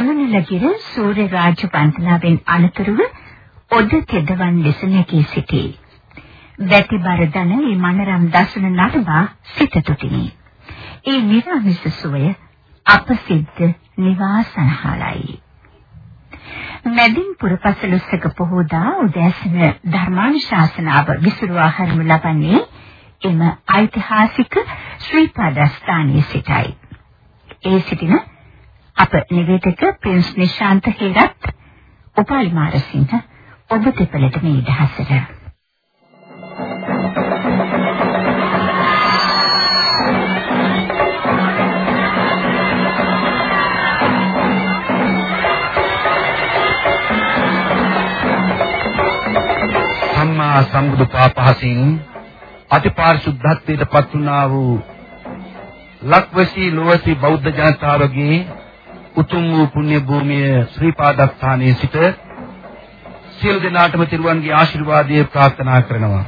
සමනලගිර සූර්ය රාජ බන්ධනාවෙන් අනතුරුව ඔද තෙදවන් ලෙස නැගී සිටී. වැටිබර දන මේ මනරම් දසන නටබා සිත තුටිනි. ඒ නිරාමිස සුවය අපසිද්ධ නිවාසනහලයි. මැදින් පුරපසළොස්වක පොහොදා උදෑසන ධර්මානුශාසනාව විසුරුවා හරිනු ලබන්නේ එම ඓතිහාසික ශ්‍රී පාදස්ථානයේ සිටයි. ඒ සිටින අප නිවේදක ප්‍රින්ස් නිශාන්ත හේරත් උපාලි මාරසිංහ ඔබ දෙපළට මේ දහසට සම්මා සම්බුදු පාපහසින් අතිපාරිශුද්ධත්වයට පත් වුණා වූ ලක්වැසි ලෝවැසි බෞද්ධ ජනතාවගේ උතුම් වූ පුණ්‍ය භූමිය ශ්‍රී පාදස්ථානයේ සිට සියලු දෙනාටම තිරුවන්ගේ ආශිර්වාදය ප්‍රාර්ථනා කරනවා.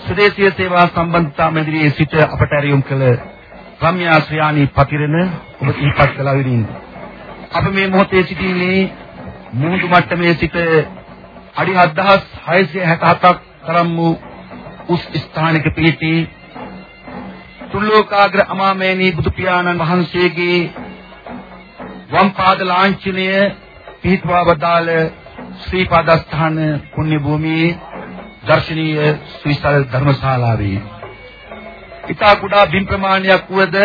සුදේශීය සේවා සම්බන්ධතා මැදිරියේ සිට අපට ඇරියුම් කළ රම්‍යා ශ්‍රියානි පතිරණ ඔබ ඉපත් කළා විදිහින්. අප මේ මොහොතේ සිටින්නේ මුහුදු මට්ටමේ සිට අඩි 7667ක් තරම් වූ උස් ස්ථානික පිහිටි තුල්ලෝකාග්‍ර අමාමේනී බුදු පියාණන් වහන්සේගේ වම් පාද ලාංඡනය පිහිටවා වදාළ ශ්‍රී පාදස්ථාන පුණ්‍ය භූමියේ දර්ශනීය ශ්‍රීසල් ධර්මශාලාවේ ඊතා කුඩා බිම් ප්‍රමාණයක් වුවද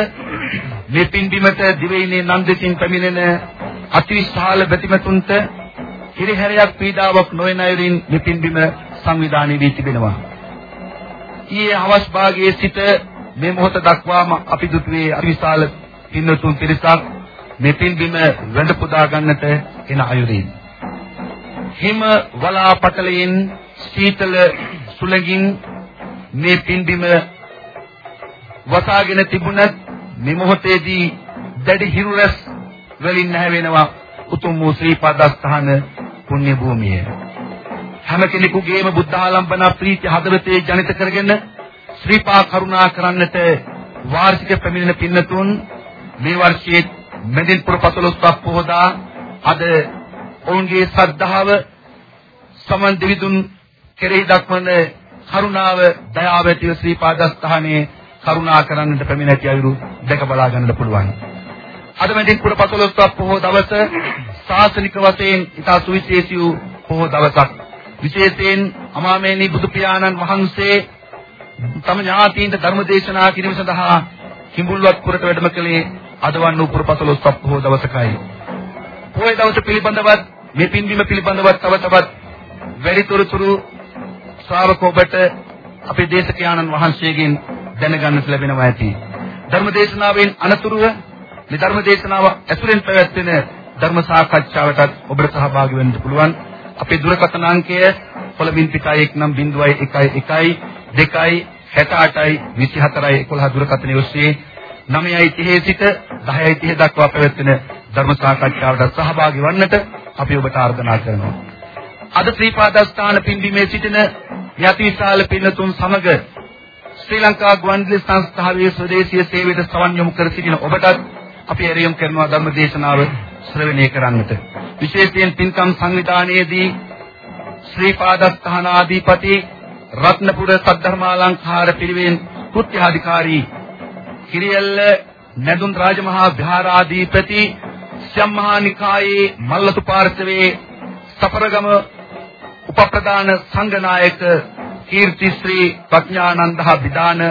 මේ පින්බිමට දිවයිනේ නන්දිතින් පැමිණෙන අතිවිශාල ප්‍රතිමතුන්ට හිරිහැරයක් පීඩාවක් නොවන අයුරින් මේ පින්බිම සංවිධානය වී තිබෙනවා. ඊයේ හවස් භාගයේ සිට මේ මොහොත දක්වාම අපි දුටුවේ අතිවිශාල පින්නතුන් පිරිසක් මේ පින්බිම වැඳ පුදා ගන්නට එන අයුරින්. හිම වලා පටලයෙන් සීතල සුළඟින් මේ පින්බිම වසාගෙන තිබුණත් මේ මොහොතේදී දැඩි හිරුරස් වලින් නැවෙනවා උතුම් වූ ශ්‍රී පදස්ථාන පුණ්‍ය භූමිය. හැම කෙනෙකුගේම බුද්ධ ආලම්බන ප්‍රීති හදවතේ ජනිත කරගෙන ශ්‍රීපා කරුණා කරන්නට වාර්ෂික පැමිණෙන පින්නතුන් මේ වර්ෂයේ මෙදින් පුර 15ක් පොහොදා අද ඔවුන්ගේ ශ්‍රද්ධාව සමන් දෙවිතුන් කෙරෙහි දක්වන කරුණාව දයාව ඇතිව ශ්‍රී පාදස්ථානයේ කරුණා කරන්නට පැමිණ ඇති අයුරු දැක බලා ගන්නට පුළුවන්. අද මෙදින් පුර 15ක් පොහොව දවස සාසනික වශයෙන් ඉතා සුවිශේෂී වූ පොහොව දවසක්. විශේෂයෙන් අමාමේනී බුදු පියාණන් වහන්සේ තම ඥාතීන්ට ධර්ම දේශනා කිරීම සඳහා කිඹුල්වත් පුරට වැඩම කළේ අදවන් වූ පුර 15ක් පොහොව දවසකයි. පොහොය දවස පිළිබඳවත් මේ පින්වීම පිළිබඳවත් තව තවත් වැඩිතුරුතුරු ශ්‍රාවක ඔබට අපේ දේශකයාණන් වහන්සේගෙන් දැනගන්නට ලැබෙනවා ඇති. ධර්ම දේශනාවෙන් අනතුරුව මේ ධර්ම දේශනාව ඇසුරෙන් පැවැත්වෙන ධර්ම සාකච්ඡාවටත් ඔබට සහභාගී වෙන්න පුළුවන්. අපේ දුරකථන අංකය කොළඹින් පිටයි 1 නම් 0.11 2යි 68යි 24යි 11 දුරකථනයේ ඔස්සේ 9යි 30 සිට 10යි 30 දක්වා පැවැත්වෙන ධර්ම සාකච්ඡාවට සහභාගී වන්නට අපි ඔබට ආර්දනා කරනවා. අද ශ්‍රීපාදස්ථාන පින්බිමේ සිටින යතිවිශාල පින්නතුන් සමග ශ්‍රී ලංකා ගුවන්විදුලි සංස්ථාවේ ස්වදේශීය සේවයට සවන් යොමු කර සිටින ඔබටත් අපි එරියම් කරනවා ධර්ම දේශනාව ශ්‍රවණය කරන්නට. විශේෂයෙන් පින්කම් සංවිධානයේදී ශ්‍රී පාදස්ථානාධිපති රත්නපුර සද්ධර්මාලංකාර පිරිවෙන් කෘත්‍යාධිකාරී කිරියල්ල නැදුන් රාජමහා විහාරාධිපති සම්මහා නිකායේ මල්ලතු පාර්ශවයේ සපරගම උපප්‍රධාන සංඝනායක කීර්තිශ්‍රී ප්‍රඥානන්ද විදාන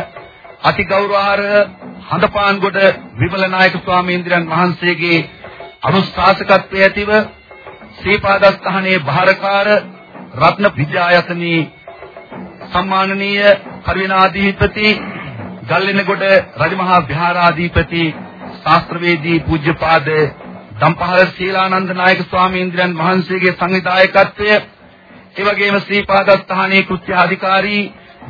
අතිගෞරවාර්හ හඳපාන්ගොඩ විමලනායක ස්වාමීන් වහන්සේගේ අනුශාසකත්වයේ ඇතිව ශ්‍රීපාදස්ථානයේ භාරකාර රත්න විද්‍යායතනී සම්මානනීය පරිවිනාධිපති ගල්ලෙනගොඩ රජමහා විහාරාධිපති ශාස්ත්‍රවේදී පූජ්‍යපාද දම්පහල ශීලානන්ද නායක ස්වාමීන් වහන්සේගේ සංවිධායකත්වය ඒ වගේම ශ්‍රී පාදස්ථානයේ කෘත්‍යාධිකාරී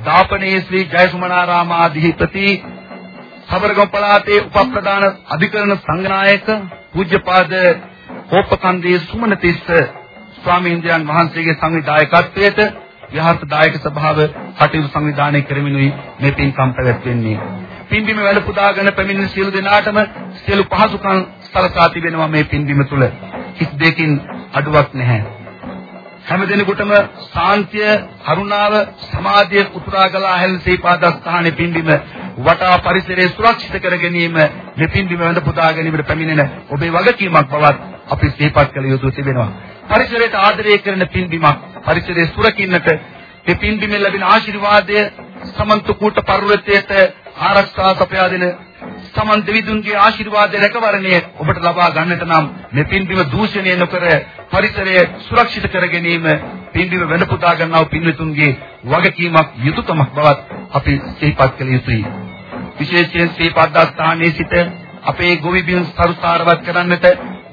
දාපනේ ශ්‍රී ජයසුමනාරාමාධිපති සබරගම් පළාතේ උපප්‍රධාන අධිකරණ සංඝනායක පූජ්‍යපාද කෝපකන්දේ සුමනතිස්ස ස්වාමීන් වහන්සේගේ සංවිධායකත්වයට විහාර දායක සභාව කටයුතු සංවිධානය කරමිනුයි මේ පින්කම් පැවැත්වෙන්නේ. පින්බිම වැඩ පුදාගෙන පැමිණෙන සියලු දෙනාටම සියලු පහසුකම් සලසා තිබෙනවා මේ පින්බිම තුල. කිසි දෙකින් අඩුවක් නැහැ. හැම දිනෙකටම සාන්තිය, කරුණාව, සමාධිය උතුරා ගලා හැල් සීපාදස්ථානෙ පින්බිම වටා පරිසරය සුරක්ෂිත කර ගැනීම මේ පින්බිම වැඳ පුදා ගැනීමට පැමිණෙන ඔබේ වගකීමක් බවත් අපි සිහිපත් කළ යුතු තිබෙනවා. පරිසරයට ආදරය කරන පින්බිමක් පරිසරය සුරකින්නට මේ පින්බිමෙන් ලැබෙන ආශිර්වාදය සමන්ත කූට පර්වතයට ආරක්ෂා සපයා දෙන සමන් දෙවිදුන්ගේ ආශිර්වාද රැකවරණය ඔබට ලබා ගන්නට නම් මේ පින්බිම දූෂණය නොකර පරිසරය සුරක්ෂිත කර ගැනීම පින්බිම වෙන පුදා ගන්නව පින්විතුන්ගේ වගකීමක් යුතුයකමක් බවත් අපි සිහිපත් කළ යුතුයි. විශේෂයෙන් සීපාදස්ථානයේ සිට අපේ ගොවිබිම් සරුසාරවත් කරන්නට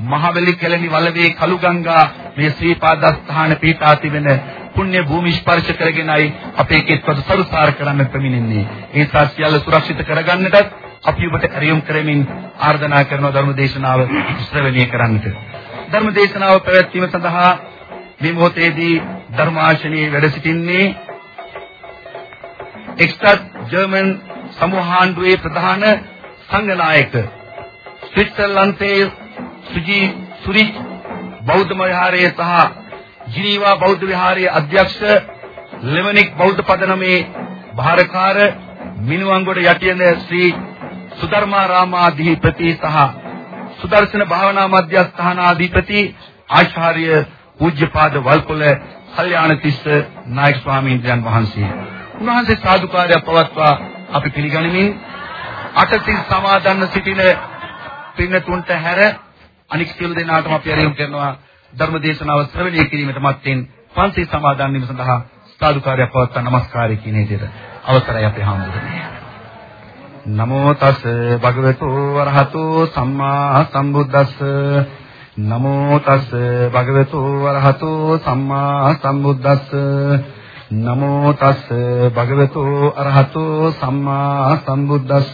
මහවැලි කෙලණි වලවේ කලුගංගා මේ සීපාදස්ථාන පීඨා තිබෙන පුණ්‍ය භූමි ස්පර්ශ කරගෙනයි අපේ කෙත්වද සරුසාර කරන්න පැමිණෙන්නේ. ඒ සත්‍යයල සුරක්ෂිත කරගන්නටත් අපි ඔබට ඇරියුම් කරමින් ආර්දනා කරන ධර්ම දේශනාව ශ්‍රවණය කරන්නට. ධර්ම දේශනාව පැවැත්වීම සඳහා මේ මොහොතේදී ධර්මාශනයේ වැඩ සිටින්නේ එක්සත් ජර්මන් සමූහාණ්ඩුවේ ප්‍රධාන සංඝනායක ස්විට්සර්ලන්තයේ සුජි සුරි බෞද්ධ විහාරයේ සහ ජිනීවා බෞද්ධ විහාරයේ අධ්‍යක්ෂ ලෙමනික් බෞද්ධ පදනමේ භාරකාර මිනුවන්ගොඩ යටියන ශ්‍රී සුධර්මාරාමාධිපති සහ සුදර්ශන භාවනා මධ්‍යස්ථානාධිපති ආචාර්ය පූජ්‍යපාද වල්පොල කල්යාණතිස්ස නායක ස්වාමීන් වහන්සේ. උන්වහන්සේ සාදුකාරය පවත්වා අපි පිළිගනිමින් අටසිල් සමාදන්න සිටින පින්නතුන්ට හැර අනික් සියලු දෙනාටම අපි ආරම්භ කරනවා ධර්ම දේශනාව ශ්‍රවණය කිරීමට මත්තෙන් පන්සල් සමාදන් වීම සඳහා සාදුකාරය පවත්වා නමස්කාරය කියන විදිහට අවසරයි අපේ හාමුදුරනේ. නමෝ තස් භගවතු වරහතු සම්මා සම්බුද්දස්ස. නමෝ තස් භගවතු වරහතු සම්මා සම්බුද්දස්ස. නමෝ තස් භගවතු අරහතු සම්මා සම්බුද්දස්ස.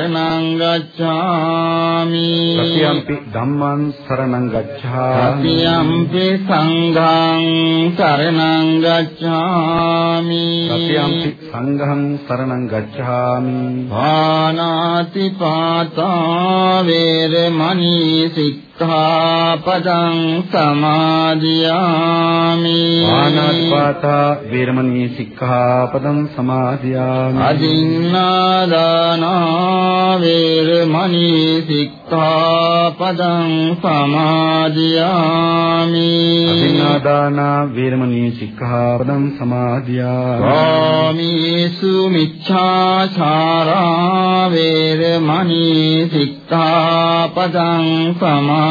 සරණං ගච්ඡාමි සතියම්පි ධම්මං සරණං ගච්ඡාමි සතියම්පි සංඝං සරණං ගච්ඡාමි සතියම්පි සංඝං සරණං ගච්ඡාමි පානාති පාතා වේරමණී සික් සික්ඛාපදං සමාදියාමි ආනාපාතා වේරමණී සික්ඛාපදං සමාදියාමි අදින්නාදානා වේරමණී සික්ඛාපදං සමාදියාමි අදින්නාදානා වේරමණී සික්ඛාපදං සමාදියාමි කාමීසු මිච්ඡාචාරා වේරමණී සික්ඛාපදං සමාදියාමි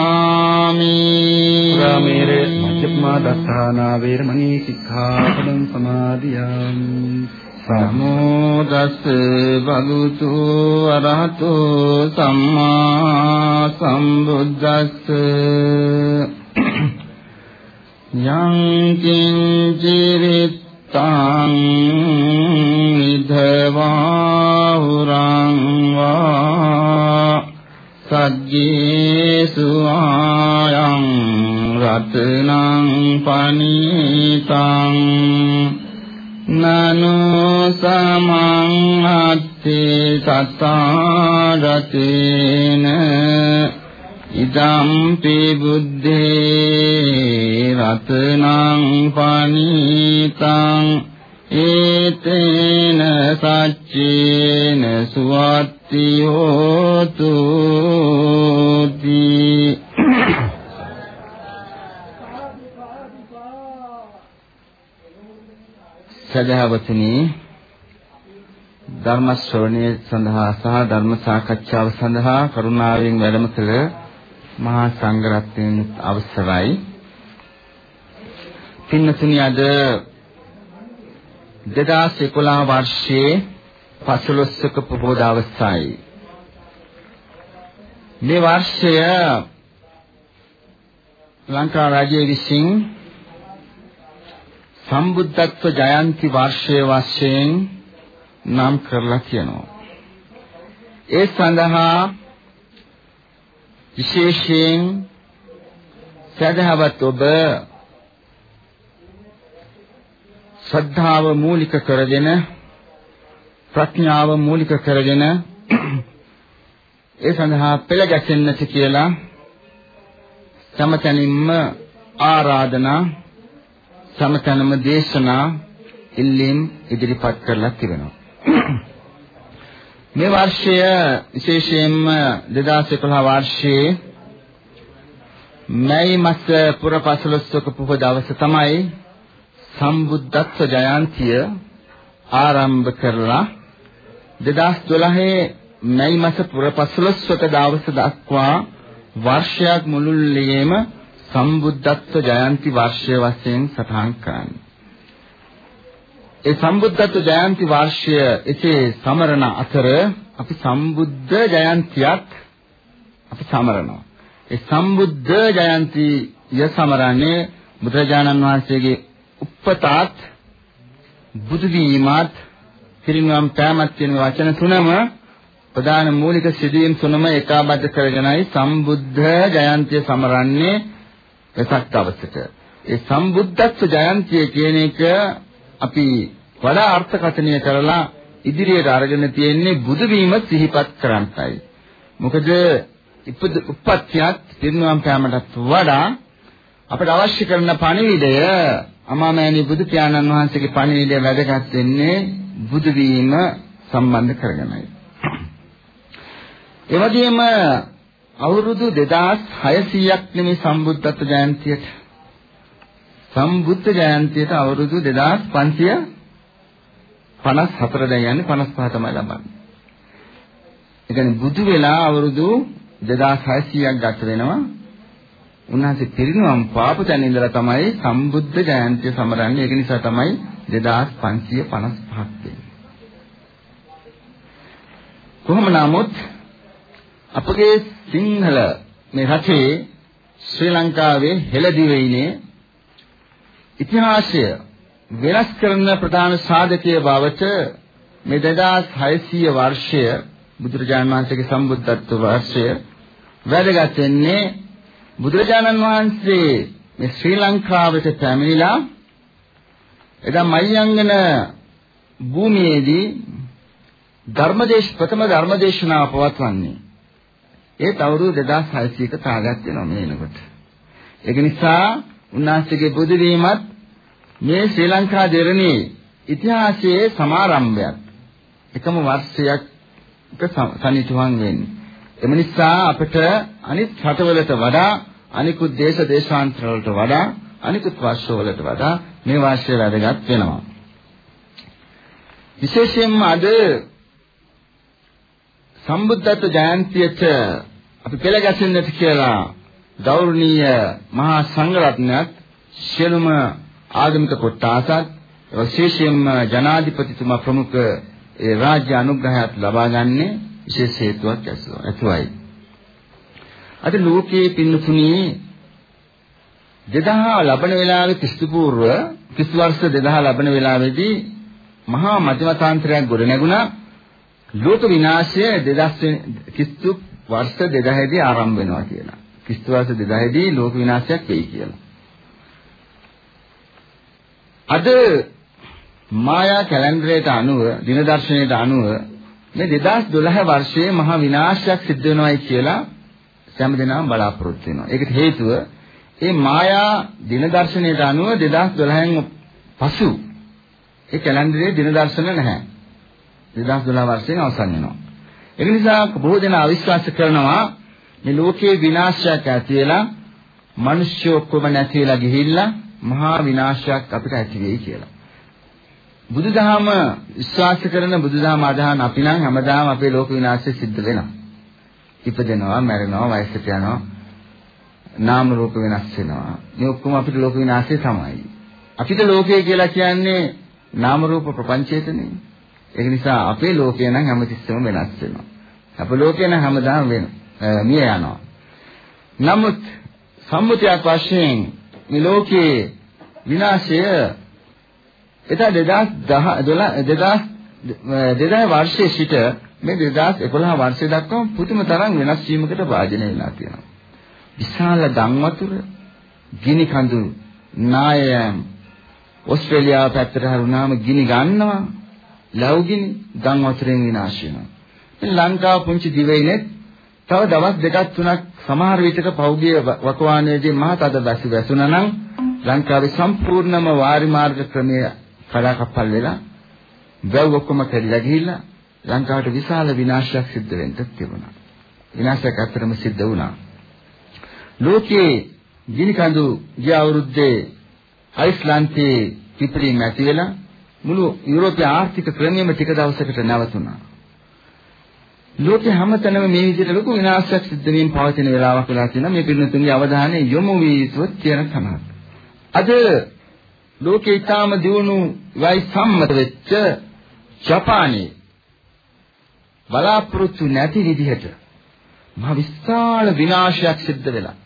ගච්ඡාමි। රාමේරේ මජ්ජප්මා දස්සානා වේරමණී සික්ඛාපදං සමාදියාමි। සමෝ දස්ස භගුතු අරහතෝ සම්මා සම්බුද්දස්ස। යං කිංචිරිත්තං නිධවා උරං වා සග්ගේසු ආයං රතනං පනිතං නනෝ සමං අත්තේ සතාරතේන ඉදම්පි බුද්ධේ රතනං පනිතං ඒතේන සච්චේන සුවත්ති හෝතු සදහවතුනි ධර්ම ශ්‍රවණය සඳහා සහ ධර්ම සාකච්ඡාව සඳහා කරුණාවෙන් වැඩම කළ මහා සංඝරත්නයන් අවසරයි. පින්නතුනි අද 2011 වර්ෂයේ 15ක පොහොය දවසයි. මේ වර්ෂය ලංකා රාජ්‍ය විසින් සම්බුද්ධත්ව ජයන්ති වර්ෂය වශයෙන් නම් කරලා කියනවා. ඒ සඳහා විශේෂයෙන් සදහවත් ඔබ ශ්‍රද්ධාව මූලික කරගෙන ප්‍රඥාව මූලික කරගෙන ඒ සඳහා පෙළ ගැසෙන්නට කියලා සමතනින්ම ආරාධනා සමතනම දේශනා ඉල්ලීම් ඉදිරිපත් කරලා තිබෙනවා. මේ වර්ෂය විශේෂයෙන්ම 2011 වර්ෂයේ මැයි මාස පුර 15ක පොහොය දවස තමයි සම්බුද්ධත්ව ජයන්තිය ආරම්භ කරලා 2012 මැයි මාස පුර 15ක දවස දක්වා වර්ෂයක් මුළුල්ලේම සම්බුද්ධත්ව ජයන්ති වර්ෂය වශයෙන් සටහන් කරන්නේ. ඒ සම්බුද්ධත්ව ජයන්ති වර්ෂය එසේ සමරන අතර අපි සම්බුද්ධ ජයන්තියත් අපි සමරනවා. ඒ සම්බුද්ධ ජයන්තිය සමරන්නේ බුදුරජාණන් වහන්සේගේ උප්පතාත් බුදු වීමත් පිරිනවම් පෑමත් කියන වචන තුනම ප්‍රධාන මූලික සිදුවීම් තුනම ඒකාබද්ධ කරගෙනයි සම්බුද්ධ ජයන්තිය සමරන්නේ වෙසක් දවසට. ඒ සම්බුද්ධත්ව ජයන්තිය කියන එක අපි වඩා අර්ථකථනය කරලා ඉදිරියට අරගෙන තියෙන්නේ බුදු වීම සිහිපත් කරන්ටයි. මොකද උපත්තියත් පිරිනුවම් පෑමටත් වඩා අපට අවශ්‍ය කරන පණිවිඩය අමාමෑණී බුදු පියාණන් වහන්සේගේ පණිවිඩය වැදගත් වෙන්නේ බුදු වීම සම්බන්ධ කරගෙනයි. එවැගේම අවුරුදු 2600ක් නෙමේ සම්බුද්ධත්ව ජයන්තියට සම්බුද්ධ ජයන්තියට අවුරුදු 2554 දැන් යන්නේ 55 තමයි ලබන්නේ. ඒ කියන්නේ බුදු වෙලා අවුරුදු 2600ක් ගත වෙනවා. උන්වහන්සේ පිරිනුවම් පාපු තැන ඉඳලා තමයි සම්බුද්ධ ජයන්තිය සමරන්නේ. ඒක නිසා තමයි 2555ක් වෙන්නේ. කොහොම නමුත් අපගේ සිංහල මේ රටේ ශ්‍රී ලංකාවේ හෙළදිවයිනේ ඉතිහාසය වෙනස් කරන ප්‍රධාන සාධකයේ බවට මේ 2600 වර්ෂය බුදුරජාණන් වහන්සේගේ සම්බුද්ධත්ව වර්ෂය වැදගත් වෙන්නේ බුදුරජාණන් වහන්සේ මේ ශ්‍රී ලංකාවට පැමිණිලා එදා මයංගන භූමියේදී ධර්මදේශ ප්‍රථම ධර්මදේශනාව පවත්වන්නේ ඒත් අවුරුදු 2600ක තාගත් වෙනවා මේ එනකොට. ඒක නිසා උන්වහන්සේගේ බුදු වීමත් මේ ශ්‍රී ලංකා දෙරණේ ඉතිහාසයේ සමාරම්භයක්. එකම වර්ෂයක් සනිටුවන් වෙන්නේ. එම නිසා අපිට අනිත් රටවලට වඩා අනිකුත් දේශ දේශාන්තර වලට වඩා අනිකුත් වර්ෂවලට වඩා මේ වර්ෂය වැදගත් වෙනවා. විශේෂයෙන්ම අද සම්බුද්ධත්ව ජයන්තියට අපි පෙළ ගැසෙන්නට කියලා ගෞරවනීය මහා සංඝරත්නයත් සියලුම ආගමික කොට්ටාසත් විශේෂයෙන්ම ජනාධිපතිතුමා ප්‍රමුඛ ඒ රාජ්‍ය අනුග්‍රහයත් ලබා ගන්නේ විශේෂ හේතුවක් ඇතුවයි. අද ලෝකයේ පින්නතුණී 2000 ලබන වෙලාවේ ක්‍රිස්තු පූර්ව ක්‍රිස්තු වර්ෂ 2000 ලබන වෙලාවේදී මහා මධ්‍යමතාන්තරයක් ගොඩ නැගුණා ලෝක විනාශය 2000 ක්‍රිස්තු වර්ෂ 2000 දී ආරම්භ වෙනවා කියලා. ක්‍රිස්තු වර්ෂ 2000 දී ලෝක විනාශයක් වෙයි කියලා. අද මායා කැලෙන්ඩරයට අනුව දින දර්ශනයට අනුව මේ 2012 වර්ෂයේ මහා විනාශයක් සිද්ධ වෙනවායි කියලා හැම දිනම බලාපොරොත්තු වෙනවා. ඒකට හේතුව ඒ මායා දින දර්ශනයට අනුව 2012න් පසු ඒ කැලෙන්ඩරයේ දින දර්ශන නැහැ. 2012 වර්ෂයෙන් අවසන් වෙනවා. ඒ නිසා බොහෝ දෙනා අවිශ්වාස කරනවා මේ ලෝකයේ විනාශයක් ඇති වෙලා මිනිස්සු ඔක්කොම නැති වෙලා ගිහිල්ලා මහා විනාශයක් අපිට ඇති වෙයි කියලා. බුදුදහම විශ්වාස කරන බුදුදහම අදහන අපි නම් හැමදාම අපේ ලෝක විනාශය සිද්ධ වෙනවා. ඉපදෙනවා, මැරෙනවා, වයසට යනවා, නාම රූප වෙනස් වෙනවා. මේ ඔක්කොම අපිට ලෝක විනාශය තමයි. අපිට ලෝකය කියලා කියන්නේ නාම රූප ප්‍රපංචයටනේ. ඒක නිසා අපේ ලෝකය නම් හැමතිස්සෙම වෙනස් වෙනවා. අපේ ලෝකය නම් හැමදාම වෙන මිය යනවා. නමුත් සම්මුතියක් වශයෙන් මේ ලෝකයේ විනාශය එදා 2010 2000 වර්ෂයේ සිට මේ 2011 වර්ෂය දක්වා පුදුම තරම් වෙනස් වීමකට වාජනය වෙලා තියෙනවා. විශාල ගම් වතුර, ගිනි කඳු, නායයන් ඕස්ට්‍රේලියාව පැත්තට හරුණාම ගිනි ගන්නවා. ලැබුගිනි ගම් වතුරෙන් විනාශ වෙනවා. මේ ලංකාව පුංචි දිවයිනෙත් තව දවස් දෙකක් තුනක් සමහර විටක පෞද්ගලික වකවානුවේදී මහත් අද වැසි වැසුණා නම් ලංකාවේ සම්පූර්ණම වාරි මාර්ග ක්‍රමය කඩාකප්පල් වෙලා වැව් ඔක්කොම කැඩිලා ගිහිල්ලා ලංකාවට විශාල විනාශයක් සිද්ධ වෙන්න තිබුණා. විනාශයක් අත්‍තරම සිද්ධ වුණා. ලෝකයේ ගිනි කඳු ගිය අවුරුද්දේ අයිස්ලාන්තයේ පිපිරීම ඇති වෙලා මුළු යුරෝපීය ආර්ථික ක්‍රමයේම ටික දවසකට නැවතුණා. ලෝකේ හැමතැනම මේ විදිහට ලොකු විනාශයක් සිද්ධ වෙමින් පවතින වෙලාවක් වෙලා තියෙනවා. මේ පිළිතුරුගේ අවධානය යොමු වී යුතුව තියෙන තමයි. අද ලෝකේ ඊටාම දියුණු වයි සම්මත වෙච්ච ජපානයේ බලාපොරොත්තු නැති විදිහට මහ විශාල විනාශයක් සිද්ධ වෙලා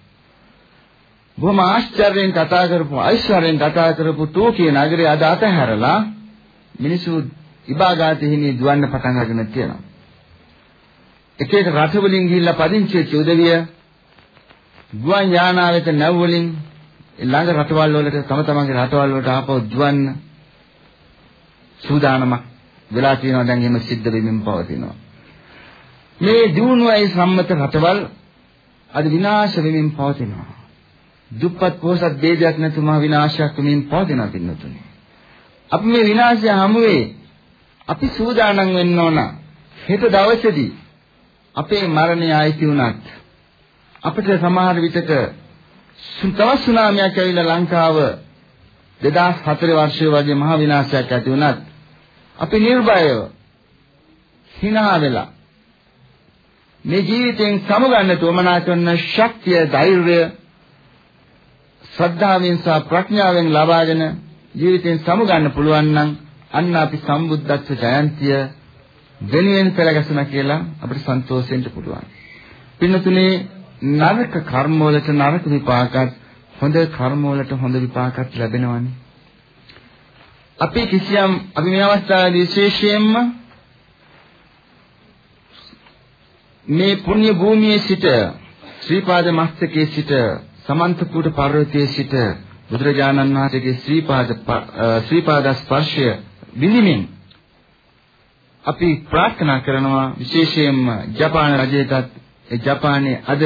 බොහොම ආශ්චර්යයෙන් කතා කරපු ඓශ්වර්යයෙන් කතා කරපු ටෝකිය නගරය අද අතහැරලා මිනිස්සු ඉබාගාතේ හිමි දුවන්න පටන් අරගෙන තියෙනවා. එක එක රට වලින් ගිහිල්ලා පදිංචි වෙච්ච උදවිය ගුවන් යානාවෙත නැව් වලින් ළඟ රටවල් වලට තම තමන්ගේ රටවල් වලට ආපහු දුවන්න සූදානමක් වෙලා තියෙනවා දැන් එහෙම සිද්ධ වෙමින් පවතිනවා. මේ දියුණුවයි සම්මත රටවල් අද විනාශ වෙමින් පවතිනවා. දුප්පත් පොහොසත් ભેදයක් නැතුව මහ විනාශයක් වෙමින් පවතිනවා පින්නතුනි. අපි මේ විනාශය හැමුවේ අපි සූදානම් වෙන්න ඕන. හෙට දවසේදී අපේ මරණය ආйти උනත් අපිට සමහර විටක තවත් සුනාමියක් ඇවිල්ලා ලංකාව 2004 වර්ෂයේ වගේ මහ විනාශයක් ඇති වුණත් අපි නිර්භයව hina වෙලා මේ ජීවිතෙන් සමගන්න තෝමනා කරන ශක්තිය ධෛර්යය ශ්‍රද්ධාවෙන් සහ ප්‍රඥාවෙන් ලබාගෙන ජීවිතෙන් සමගන්න පුළුවන් නම් අන්න අපි සම්බුද්ධත්ව ජයන්තිය වෙනුවෙන් පෙරගැසුණා කියලා අපිට සන්තෝෂෙන්න පුළුවන්. පින්නතුනේ නරක කර්ම වලට නරක විපාකත් හොඳ කර්ම වලට හොඳ විපාකත් ලැබෙනවනේ. අපි කිසියම් අපි මේ අවස්ථාවේදී විශේෂයෙන්ම මේ පුණ්‍ය භූමියේ සිට ශ්‍රීපාද මස්තකයේ සිට සමන්තපුර පර්වතයේ සිට බුදුරජාණන් වහන්සේගේ ශ්‍රීපාද ශ්‍රීපාද ස්පර්ශය විඳිමින් අපි ප්‍රාර්ථනා කරනවා විශේෂයෙන්ම ජපාන රජයටත් ඒ ජපානයේ අද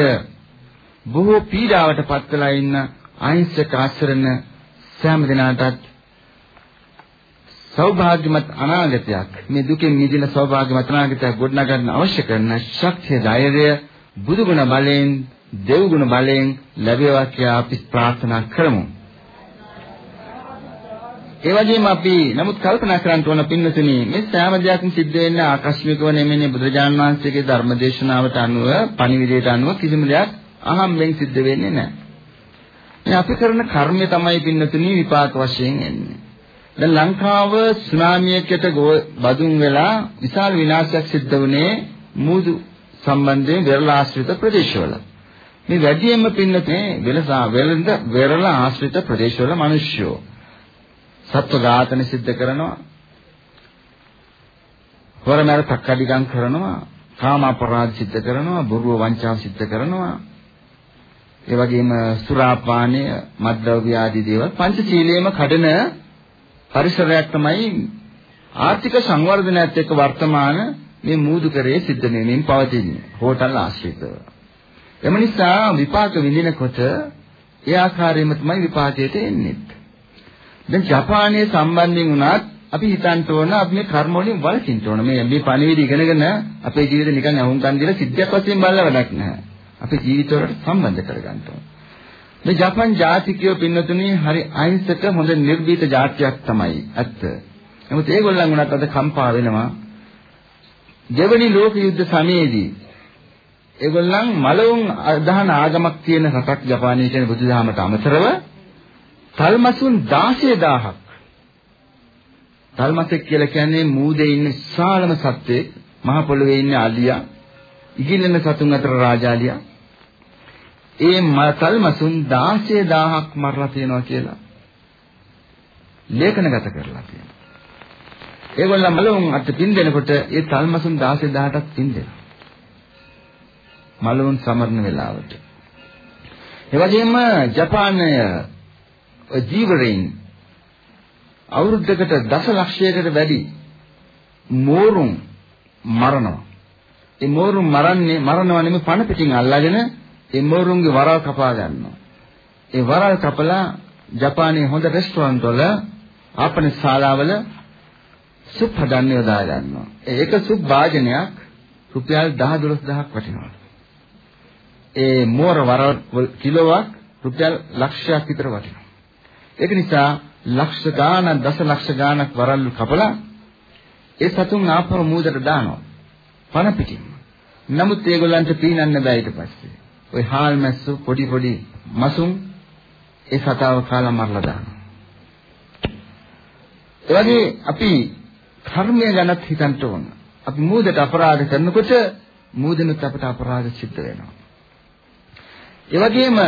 බොහෝ පීඩාවට පත් වෙලා ඉන්න අහිංසක ආශ්‍රණ සෑම දිනකටත් සෞභාග්‍යමත් අනාගතයක් මේ දුකෙන් මිදෙන සෞභාග්‍යමත් අනාගතයක් ගොඩනගන්න අවශ්‍ය කරන ශක්තිය ධෛර්යය බුදුගුණ බලයෙන් දෙව්ගුණ බලයෙන් ලැබේවා කියලා අපි ප්‍රාර්ථනා කරමු. ඒ වගේම අපි නමුත් කල්පනා කරන්න ඕන පින්නතුනි මේ සෑම දෙයක්ම සිද්ධ වෙන්නේ ආකස්මිකව නෙමෙයි බුදුරජාන් වහන්සේගේ ධර්ම දේශනාවට අනුව පණිවිඩයට අනුව කිසිම දෙයක් අහම්බෙන් සිද්ධ වෙන්නේ නැහැ. මේ අපි කරන කර්මය තමයි පින්නතුනි විපාක වශයෙන් එන්නේ. දැන් ලංකාව සුනාමියකට බදුන් වෙලා විශාල විනාශයක් සිද්ධ වුණේ මූදු සම්බන්ධයෙන් වෙරළ ආශ්‍රිත ප්‍රදේශවල. මේ වැඩියෙන්ම පින්නතේ වෙලසා වෙලඳ වෙරළ ආශ්‍රිත ප්‍රදේශවල මිනිස්සුયો සත්ව ඝාතන සිද්ධ කරනවා. හොරමර තක්කඩිකම් කරනවා. කාම අපරාධ සිද්ධ කරනවා, බොරුව වංචාව සිද්ධ කරනවා. ඒ වගේම සුරාපානය, මත්ද්‍රව්‍ය ආදී දේවල් පංචශීලයේම කඩන පරිසරයක් තමයි ආර්ථික සංවර්ධනයත් එක්ක වර්තමාන මේ මූදු කරේ සිද්ධ වෙමින් පවතින්නේ. හෝටල් ආශ්‍රිතව. එම නිසා විපාක විඳිනකොට ඒ ආකාරයෙන්ම තමයි විපාකයට එන්නේ. දැන් ජපානයේ සම්බන්ධයෙන් වුණත් අපි හිතන්න ඕන අපි මේ කර්ම වලින් වළකින්න ඕන. මේ මේ පණිවිඩ ඉගෙනගෙන අපේ ජීවිතේ නිකන් අහුම්කන් දීලා සිද්ධියක් වශයෙන් බලලා වැඩක් නැහැ. අපේ ජීවිතවලට සම්බන්ධ කරගන්න ඕන. මේ ජපන් ජාතිකයෝ පින්නතුනේ හරි අහිංසක හොඳ නිර්භීත ජාතියක් තමයි. ඇත්ත. නමුත් ඒගොල්ලන් උනත් අද කම්පා වෙනවා. දෙවනි ලෝක යුද්ධ සමයේදී ඒගොල්ලන් මලවුන් අදහන ආගමක් තියෙන රටක් ජපානයේ කියන බුදුදහමට අමතරව තල්මසුන් 16000ක් තල්මසෙක් කියලා කියන්නේ මූදේ ඉන්න විශාලම සත්වෙක් මහ පොළොවේ ඉන්න අලියා ඉගිලෙන සතුන් අතර රාජාලියා ඒ තල්මසුන් 16000ක් මරලා තියෙනවා කියලා ලේඛනගත කරලා තියෙනවා ඒගොල්ලන් මලවුන් අත පින් දෙනකොට ඒ තල්මසුන් 16000ටත් පින් දෙනවා මලවුන් සමරන වෙලාවට. ඒ වගේම ජපානය ජීවරයින් අවුරුද්දකට දසලක්ෂයකට වැඩි මෝරුන් මරනවා. ඒ මෝරුන් මරන්නේ මරනවා නෙමෙයි පණ පිටින් අල්ලාගෙන ඒ මෝරුන්ගේ වරල් කපා ගන්නවා. ඒ වරල් කපලා ජපානයේ හොඳ රෙස්ටුරන්ට් වල ආපන ශාලාවල සුප් හදන්න යොදා ගන්නවා. ඒක සුප් වාදනයක් රුපියල් 10 12000ක් වටිනවා. ඒ මෝර වරල් කිලෝවක් රුපියල් ලක්ෂයක් විතර වටිනවා. ඒක නිසා ලක්ෂ ගාණක් දසලක්ෂ ගාණක් වරල් කපලා ඒ සතුන් ආපහු මූදට දානවා. පණ පිටින්. නමුත් ඒගොල්ලන්ට පීනන්න බෑ ඊට පස්සේ. ওই හාල් මැස්සු පොඩි පොඩි මසුන් ඒ සතාව කාලා මරලා දානවා. ඒ වගේ අපි කර්මය ගැනත් හිතන්න ඕන. අපි මූදට අපරාධ කරනකොට මූදෙනුත් අපට අපරාධ සිද්ධ වෙනවා. ඒ වගේම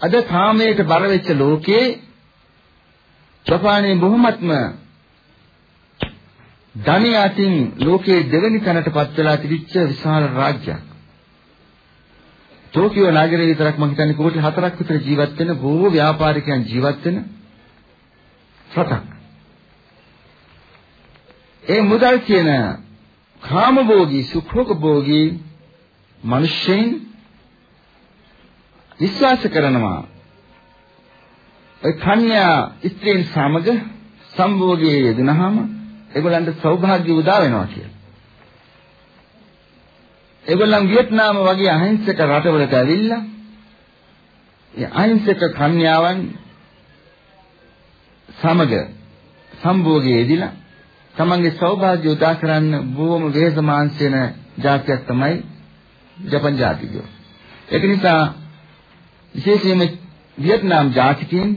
අද කාමයට බර වෙච්ච ලෝකේ ජපානයේ බොහොමත්ම ධනිය අතින් ලෝකයේ දෙවෙනි තැනටපත් වෙලා තිබිච්ච විශාල රාජ්‍යයක්. ටෝකියෝ නගරේ විතරක් මම හිතන්නේ කෝටි 4ක් විතර ජීවත් වෙන බොහෝ ව්‍යාපාරිකයන් ජීවත් වෙන රටක්. ඒ මුදල් කියන කාමභෝගී සුඛෝපභෝගී මිනිස්සෙන් විශ්වාස කරනවා ඒ කන්‍යා ස්ත්‍රීන් සමග සම්භෝගයේ යෙදෙනහම ඒගොල්ලන්ට සෞභාග්‍ය උදා වෙනවා කියලා. ඒගොල්ලන් වියට්නාම වගේ අහිංසක රටවලට ඇවිල්ලා ඒ අහිංසක කන්‍යාවන් සමග සම්භෝගයේ යෙදිලා තමන්ගේ සෞභාග්‍ය උදා කරන්න බොහොම වෙහෙස මාංශ වෙන જાතියක් තමයි ජපන් ජාතිකයෝ. ඒක නිසා විශේෂයෙන්ම වියට්නාම් ජාතිකයන්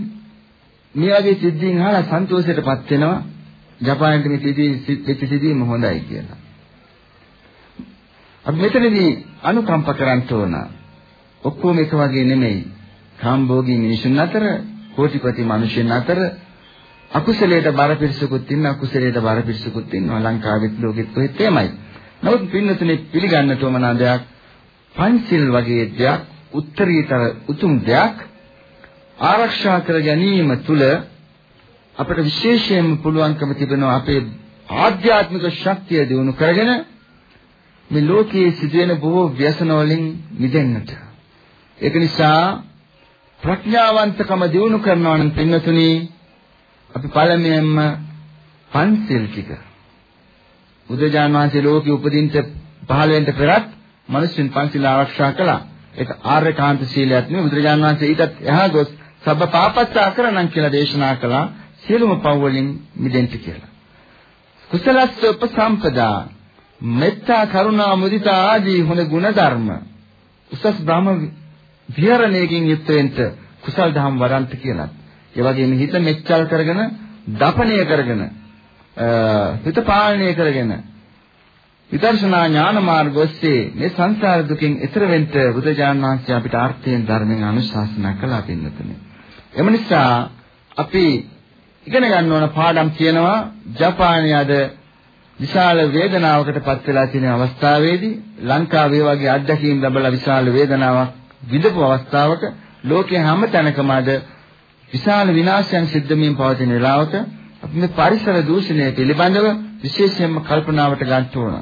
මේ වගේ සිද්ධීන් අහලා සන්තෝෂයටපත් වෙනවා. ජපානයේ මේ සිද්ධි වෙච්ච සිද්ධීම හොඳයි කියලා. අපි මෙතනදී අනුකම්ප කරන්න ඕන. ඔක්කොම එක වගේ නෙමෙයි. කාම්භෝගී මිනිසුන් අතර, කෝටිපති මිනිසුන් අතර අකුසලයට බර පිරිසකුත් ඉන්න අකුසලයට බර පිරිසකුත් ඉන්නවා ලංකාවෙත් ලෝකෙත් කොහෙත් එමයයි. නමුත් පින්නතුනේ පිළිගන්නට ඕන දෙයක් පංචිල් වගේ දෙයක් උත්තරීතර උතුම් දෙයක් ආරක්ෂා කර ගැනීම තුළ අපට විශේෂයෙන්ම පුළුවන්කම තිබෙනවා අපේ ආධ්‍යාත්මික ශක්තිය දිනු කරගෙන මේ ලෝකයේ සිදුවෙන බොහෝ ව්‍යසන වලින් මිදෙන්නට. ඒක නිසා ප්‍රඥාවන්තකම දිනු කරනවා නම් පින්නතුනි අපි පළමුවෙන්ම පංචිල් ටික බුදුජානක වහන්සේ ලෝකෙ උපදින්න පහළ වෙන්න පෙරත් මිනිස්සුන් පන්සිල් ආරක්ෂා කළා. ඒක ආර්යකාන්ත සීලයක් නෙවෙයි බුදුරජාණන් වහන්සේ ඊටත් එහා ගොස් සබ්බ පාපච්චා කරණම් කියලා දේශනා කළා. සියලුම පව් වලින් මිදෙන්න කියලා. කුසලස්ස උපසම්පදා මෙත්තා කරුණා මුදිතා ආදී හොඳ ගුණ ධර්ම උසස් බ්‍රහ්ම විහරණයකින් යුක්ත වෙන්න කුසල් දහම් වඩන්ත කියලා. ඒ වගේම හිත මෙච්චල් කරගෙන දපණය කරගෙන හිත පාලනය කරගෙන විදර්ශනා ඥාන මාර්ග ඔස්සේ මේ සංසාර දුකින් එතර වෙන්න බුදුජානක වහන්සේ අපිට ආර්ථයෙන් ධර්මයෙන් අනුශාසනා කළා පින්නතුනේ. එම නිසා අපි ඉගෙන ගන්න ඕන පාඩම් කියනවා ජපානයේ අද විශාල වේදනාවකට පත් වෙලා තියෙන අවස්ථාවේදී ලංකාවේ වගේ අත්දැකීම් ලැබලා විශාල වේදනාවක් විඳපු අවස්ථාවක ලෝකයේ හැම තැනකම අද විශාල විනාශයන් සිද්ධ වෙමින් පවතින වෙලාවක අපි මේ පරිසර දූෂණය පිළිබඳව විශේෂයෙන්ම කල්පනාවට ගන්න ඕන.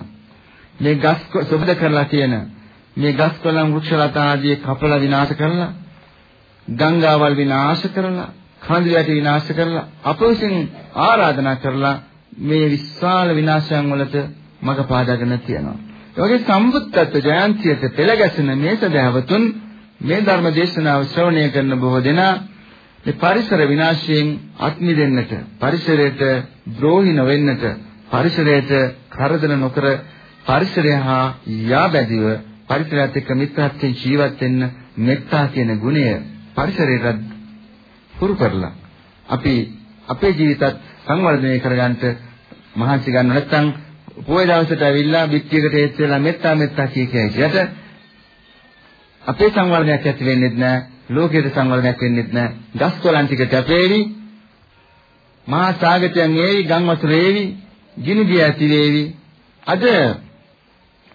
මේ ගස් සොබද කරලා තියෙන මේ ගස් කොළන් වෘක්ෂ ලතා ආදී කපලා විනාශ කරලා ගංගාවල් විනාශ කරලා කඳු වැටි විනාශ කරලා අප විසින් ආරාධනා කරලා මේ විශාල විනාශයන් වලට මඟ පාදාගෙන තියෙනවා. ඒ වගේ සම්බුද්ධත්ව ජයන්තියට පෙළ ගැසෙන මේ සදහවතුන් මේ ධර්ම දේශනාව ශ්‍රවණය කරන බොහෝ දෙනා මේ පරිසර විනාශයෙන් අත්මි දෙන්නට පරිසරයට ද්‍රෝහි නොවෙන්නට පරිසරයට කරදර නොකර පරිසරය හා යාබැදිව පරිසරයත් එක්ක මිත්‍රත්වයෙන් ජීවත් වෙන්න මෙත්තා කියන ගුණය පරිසරයට පුරු කරලා අපි අපේ ජීවිතත් සංවර්ධනය කරගන්නට මහන්සි ගන්න නැත්නම් පොයේ දවසට ඇවිල්ලා පිටියකට හේත් වෙලා මෙත්තා මෙත්තා කිය කිය හිටියට අපේ සංවර්ධනයක් ඇති වෙන්නේ නැහැ ලෝකයේ සංවර්ධනයක් වෙන්නේ නැහැ ගස් කොළන් ටික කැපේවි මහා සාගතයන් ඒවි ගම් වතුර ඒවි ගිනි දිය ඇති වේවි. අද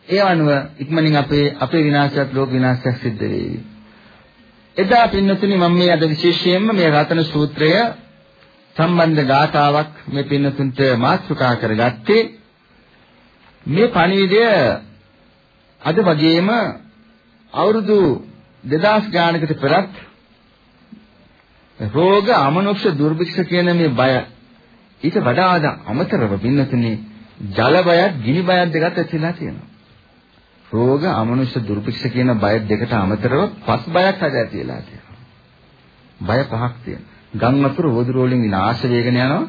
ඒ අනුව ඉක්මනින් අපේ අපේ විනාශයක් ලෝක විනාශයක් සිද්ධ වෙවි. එදා පින්නතුනි මම මේ අද විශේෂයෙන්ම මේ රතන සූත්‍රය සම්බන්ධ ගාථාවක් මේ පින්නතුන්ට මාතෘකා කරගත්තේ. මේ පණිවිඩය අද වගේම අවුරුදු 2000 ගානකට පෙරත් රෝග අමනුෂ්‍ය දුර්භික්ෂ කියන මේ බය ඊට වඩා අද අමතරව පින්නතුනි ජල බයත් ගිනි බයත් දෙකත් ඇතිලා තියෙනවා. රෝග අමනුෂ්‍ය දුර්භික්ෂ කියන බය දෙකට අමතරව පස් බයක් හද ඇතිලා තියෙනවා. බය පහක් තියෙනවා. ගම් වතුර වතුර වලින් විනාශ වේගන යනවා.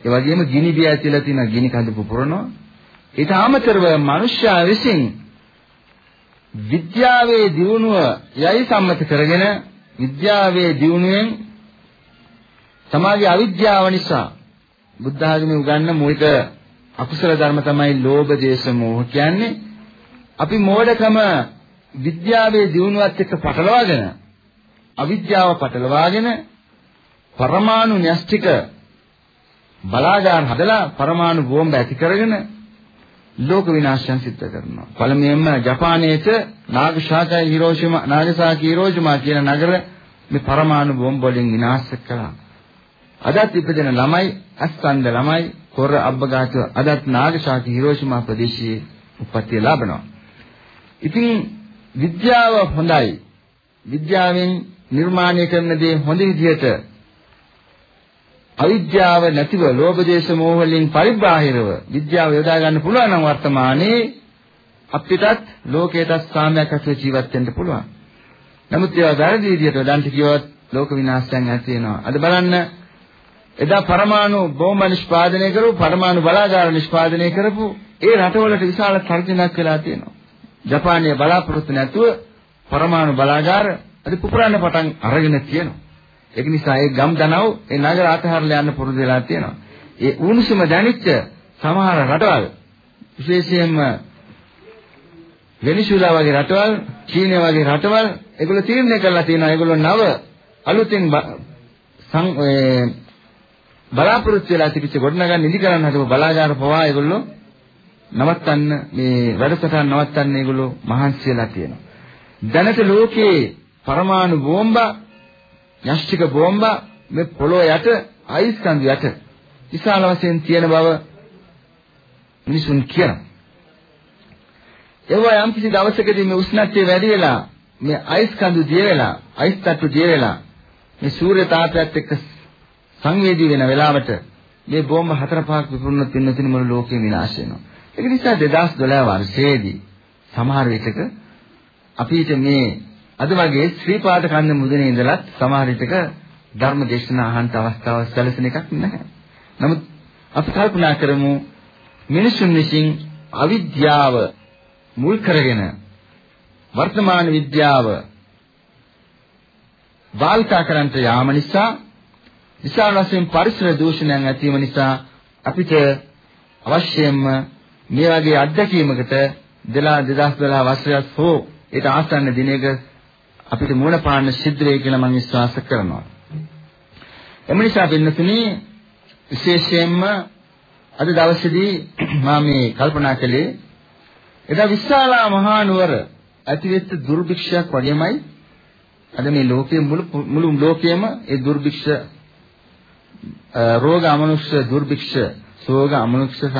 ඒ වගේම ගිනි බිය ඇතිලා තියෙන ගිනි කඳු පුපුරනවා. ඊට අමතරව මිනිස්යා විසින් විද්‍යාවේ දියුණුව යයි සම්මත කරගෙන විද්‍යාවේ දියුණුවෙන් සමාජයේ අවිද්‍යාව නිසා බුද්ධ ආගමේ උගන්වන මූලික අකුසල ධර්ම තමයි ලෝභ, දේශ, මෝහ කියන්නේ. අපි මෝඩකම විද්‍යාවේ දියුණුවත් එක්ක පටලවාගෙන අවිද්‍යාව පටලවාගෙන පරමාණු න්‍යෂ්ටික බලාගාර හදලා පරමාණු බෝම්බ ඇති කරගෙන ලෝක විනාශයන් සිද්ධ කරනවා. පළමුවෙන්ම ජපානයේට නාගසාකි හිරෝෂිමා නාගසාකි හිරෝෂිමා කියන නගර මේ පරමාණු බෝම්බ වලින් විනාශ කළා. අදත් ඉපදෙන ළමයි අස්කන්ධ ළමයි කොර අබ්බගාත අදත් නාගසාකි හිරෝෂිමා ප්‍රදේශයේ උපත්ති ලැබනවා. ඉතින් විද්‍යාව හොඳයි. විද්‍යාවෙන් නිර්මාණය කරන දේ හොඳ විදිහට අවිද්‍යාව නැතිව ලෝභ දේශ මොහ වලින් පරිබ්‍රාහිරව විද්‍යාව යොදා ගන්න පුළුවන් නම් වර්තමානයේ අපිටත් ලෝකයටත් සාමයක් ඇතුව ජීවත් වෙන්න පුළුවන්. නමුත් ඒවා වැරදි විදිහට යොදන්න කිව්වොත් ලෝක විනාශයන් ඇති වෙනවා. අද බලන්න එදා පරමාණු බෝම්බ නිෂ්පාදනය කරපු පරමාණු බලාගාර නිෂ්පාදනය කරපු ඒ රටවලට විශාල තර්ජනයක් වෙලා තියෙනවා. ජපානයේ බලාපොරොත්තු නැතුව පරමාණු බලාගාර අද පුපුරන්න පටන් අරගෙන තියෙනවා. ඒක නිසා ඒ ගම් දනව් ඒ නගර අතහැරලා යන්න පුරුදු වෙලා තියෙනවා. ඒ උණුසුම දැනෙච්ච සමහර රටවල් විශේෂයෙන්ම වෙනිසුලා වගේ රටවල්, චීනය වගේ රටවල් ඒගොල්ලෝ තීරණය කරලා තියෙනවා ඒගොල්ලෝ නව අලුතෙන් බලාපොරොත්තු වෙලා තිබිච්ච ගොඩනගන්න ඉදි කරන්න හදපු බලාගාර පවා ඒගොල්ලෝ නවත්තන්න මේ වැඩසටහන් නවත්තන්න ඒගොල්ලෝ මහන්සි වෙලා තියෙනවා. දැනට ලෝකේ පරමාණු බෝම්බා න්‍යෂ්ටික බෝම්බා මේ පොළොව යට අයිස් කඳු යට විශාල වශයෙන් තියෙන බව මිනිසුන් කියනවා. ඒවා යම් කිසි දවසකදී මේ උෂ්ණත්වය වැඩි වෙලා මේ අයිස් කඳු දිය වෙලා අයිස් තට්ටු දිය වෙලා මේ සූර්ය තාපයත් එක්ක සංවේදී වෙන වෙලාවට මේ බෝම්බ හතර පහක් විපුරුණොත් ඉන්න මුළු ලෝකෙම විනාශ වෙනවා. ඒක නිසා 2012 වර්ෂයේදී සමහර විටක අපිට මේ අද වගේ ශ්‍රී පාද කන්න මුදනේ ඉඳලත් සමහර විටක ධර්ම දේශනා අහන්න අවස්ථාවක් සැලසෙන එකක් නැහැ. නමුත් අපි කල්පනා කරමු මිනිසුන් විසින් අවිද්‍යාව මුල් කරගෙන වර්තමාන විද්‍යාව භාවිතා කරන්නට යාම නිසා විශාල වශයෙන් පරිසර දූෂණයන් ඇතිවීම නිසා අපිට අවශ්‍යයෙන්ම මේ වගේ අත්දැකීමකට 2012 වසරයක් හෝ ඊට ආසන්න දිනයක අපිට මුණ පාන්න සිද්ධ වෙයි කියලා මම විශ්වාස කරනවා. එම නිසා පින්නතුනි විශේෂයෙන්ම අද දවසේදී මම මේ කල්පනා කළේ එදා විශාලා මහා නුවර ඇතිවෙච්ච දුර්භික්ෂයක් වගේමයි අද මේ ලෝකයේ මුළු මුළු ලෝකයේම ඒ දුර්භික්ෂ රෝග අමනුෂ්‍ය දුර්භික්ෂ සෝග අමනුෂ්‍ය සහ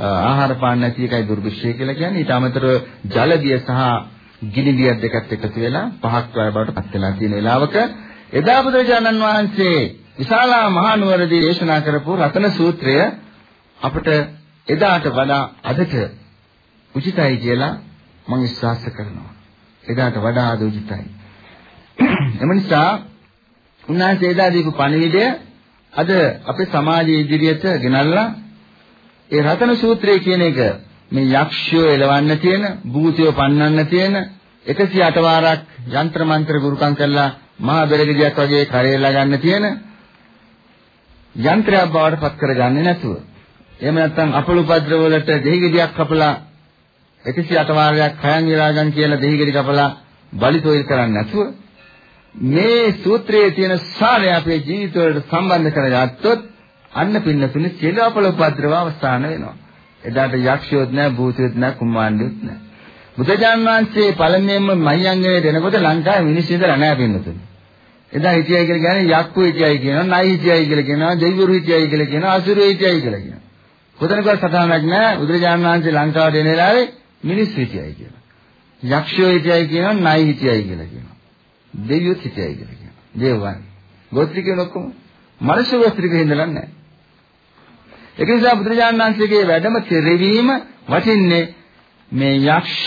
ආහාර පාන නැති එකයි දුර්භික්ෂය කියලා කියන්නේ ඊට අමතරව ජලදිය සහ ගිනිදිය දෙකත් එකතු වෙලා පහක් බවට පත් වෙලා තියෙන වෙලාවක එදා බුදුරජාණන් වහන්සේ විශාලා මහා නුවරදී දේශනා කරපු රතන සූත්‍රය අපිට එදාට වඩා අදට උචිතයි කියලා මම විශ්වාස කරනවා. එදාට වඩා අද උචිතයි. එම නිසා උන්වහන්සේ එදා දීපු පණිවිඩය අද අපේ සමාජයේ ඉදිරියට ගෙනල්ලා ඒ රතන සූත්‍රය කියන එක මේ යක්ෂයෝ එලවන්න තියෙන, භූතයෝ පන්නන්න තියෙන 108 වාරක් යంత్ర මන්ත්‍ර ගුරුකම් කරලා මහා බෙරගිරියක් වගේ කරේලා ගන්න තියෙන යන්ත්‍රයක් බවට පත් කරගන්නේ නැතුව. එහෙම නැත්නම් අපල උපද්‍රව වලට දෙහිගෙඩියක් කපලා 108 වාරයක් khයන් විරාගන් කියලා දෙහිගෙඩි කපලා බලිතෝල් කරන්නේ නැතුව මේ සූත්‍රයේ තියෙන සාරය අපේ ජීවිතවලට සම්බන්ධ කරගත්තොත් අන්න පින්නතුනේ සියලු අපල උපද්‍රව අවස්ථාන වෙනවා. එදාට යක්ෂයොත් නැහැ, භූතයොත් නැහැ, කුම්මාණ්ඩයොත් නැහැ. බුදුජාන් වහන්සේ පළමුවෙන්ම මහියංගනේ දෙනකොට ලංකාවේ මිනිස්සු ඉඳලා නැහැ පින්නතුනේ. එදා හිටියයි කියලා කියන්නේ යක්කු හිටියයි කියනවා, නයි හිටියයි කියලා කියනවා, දෙවිවරු හිටියයි කියලා කියනවා, අසුරු හිටියයි කියලා කියනවා. කොතනකවත් සටහනක් නැහැ බුදුරජාන් වහන්සේ ලංකාවට එන වෙලාවේ මිනිස්සු හිටියයි කියලා. යක්ෂයෝ හිටියයි කියනවා, නයි හිටියයි කියලා කියනවා. දෙවියොත් හිටියයි කියලා කියනවා. දේවයන්. ගෝත්‍රිකයන් ඔක්කොම මනුෂ්‍ය ගෝත්‍රිකයන් ඉඳලා නැහැ. ඒක නිසා බුදුරජාණන් වහන්සේගේ වැඩම කෙරෙවීම වටින්නේ මේ යක්ෂ,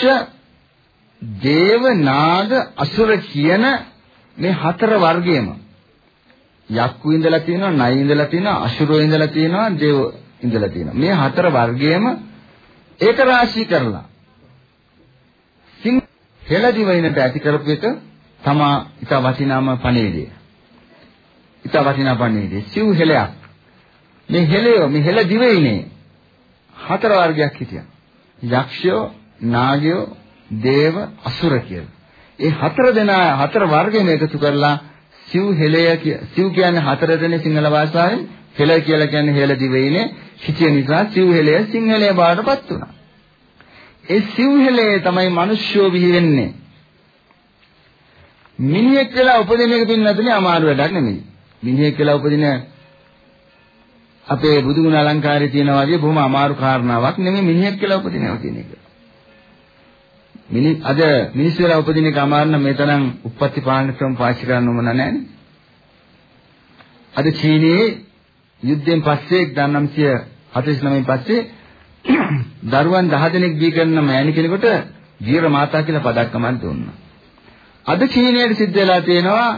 දේව, නාග, අසුර කියන මේ හතර වර්ගයම යක්කු ඉඳලා තියෙනවා, නයි ඉඳලා තියෙනවා, අසුරෝ ඉඳලා තියෙනවා, දේව ඉඳලා තියෙනවා. මේ හතර වර්ගයම ඒක රාශී කරලා සිං හෙළදිවයිනට ඇති කරපු එක තමා ඊට වටිනාම පණිවිඩය. ඊට වටිනා පණිවිඩය. සිව් හෙළයක්. මේ හෙළය මේ හෙළ දිවයිනේ හතර වර්ගයක් හිටියා. යක්ෂයෝ, නාගයෝ, දේව, අසුර කියලා. ඒ හතර දෙනා හතර වර්ගෙම එකතු කරලා සිව් හෙළය සිව් කියන්නේ හතර දෙනේ සිංහල භාෂාවෙන් හෙළ කියලා කියන්නේ හෙළ දිවයිනේ හිටිය නිසා සිව් හෙළය සිංහලයේ බාටපත් වුණා. ඒ සිව් හෙළයේ තමයි මිනිස්සුયો බිහි වෙන්නේ. මිනිහෙක් කියලා උපදින එක පින්නතුනේ අමාරු වැඩක් නෙමෙයි. මිනිහෙක් කියලා උපදින අපේ බුදු ගුණ අලංකාරයේ තියෙනා වගේ බොහොම අමාරු කාරණාවක් නෙමෙයි මිනිහෙක් කියලා උපදිනවා කියන එක. මිනිස් අද මිනිස් වෙලා උපදින එක අමාරු නම් මේ තරම් උප්පත්ති පාලන ක්‍රම පාවිච්චි කරන්න ඕන නැහැ. අද චීනයේ යුද්ධයෙන් පස්සේ 1949 පස්සේ දරුවන් 10 දෙනෙක් දී කරන මෑණි කෙනෙකුට ජීර මාතා කියලා පදක්කමක් දුන්නා. අද චීනයේ සිද්ධ වෙලා තියෙනවා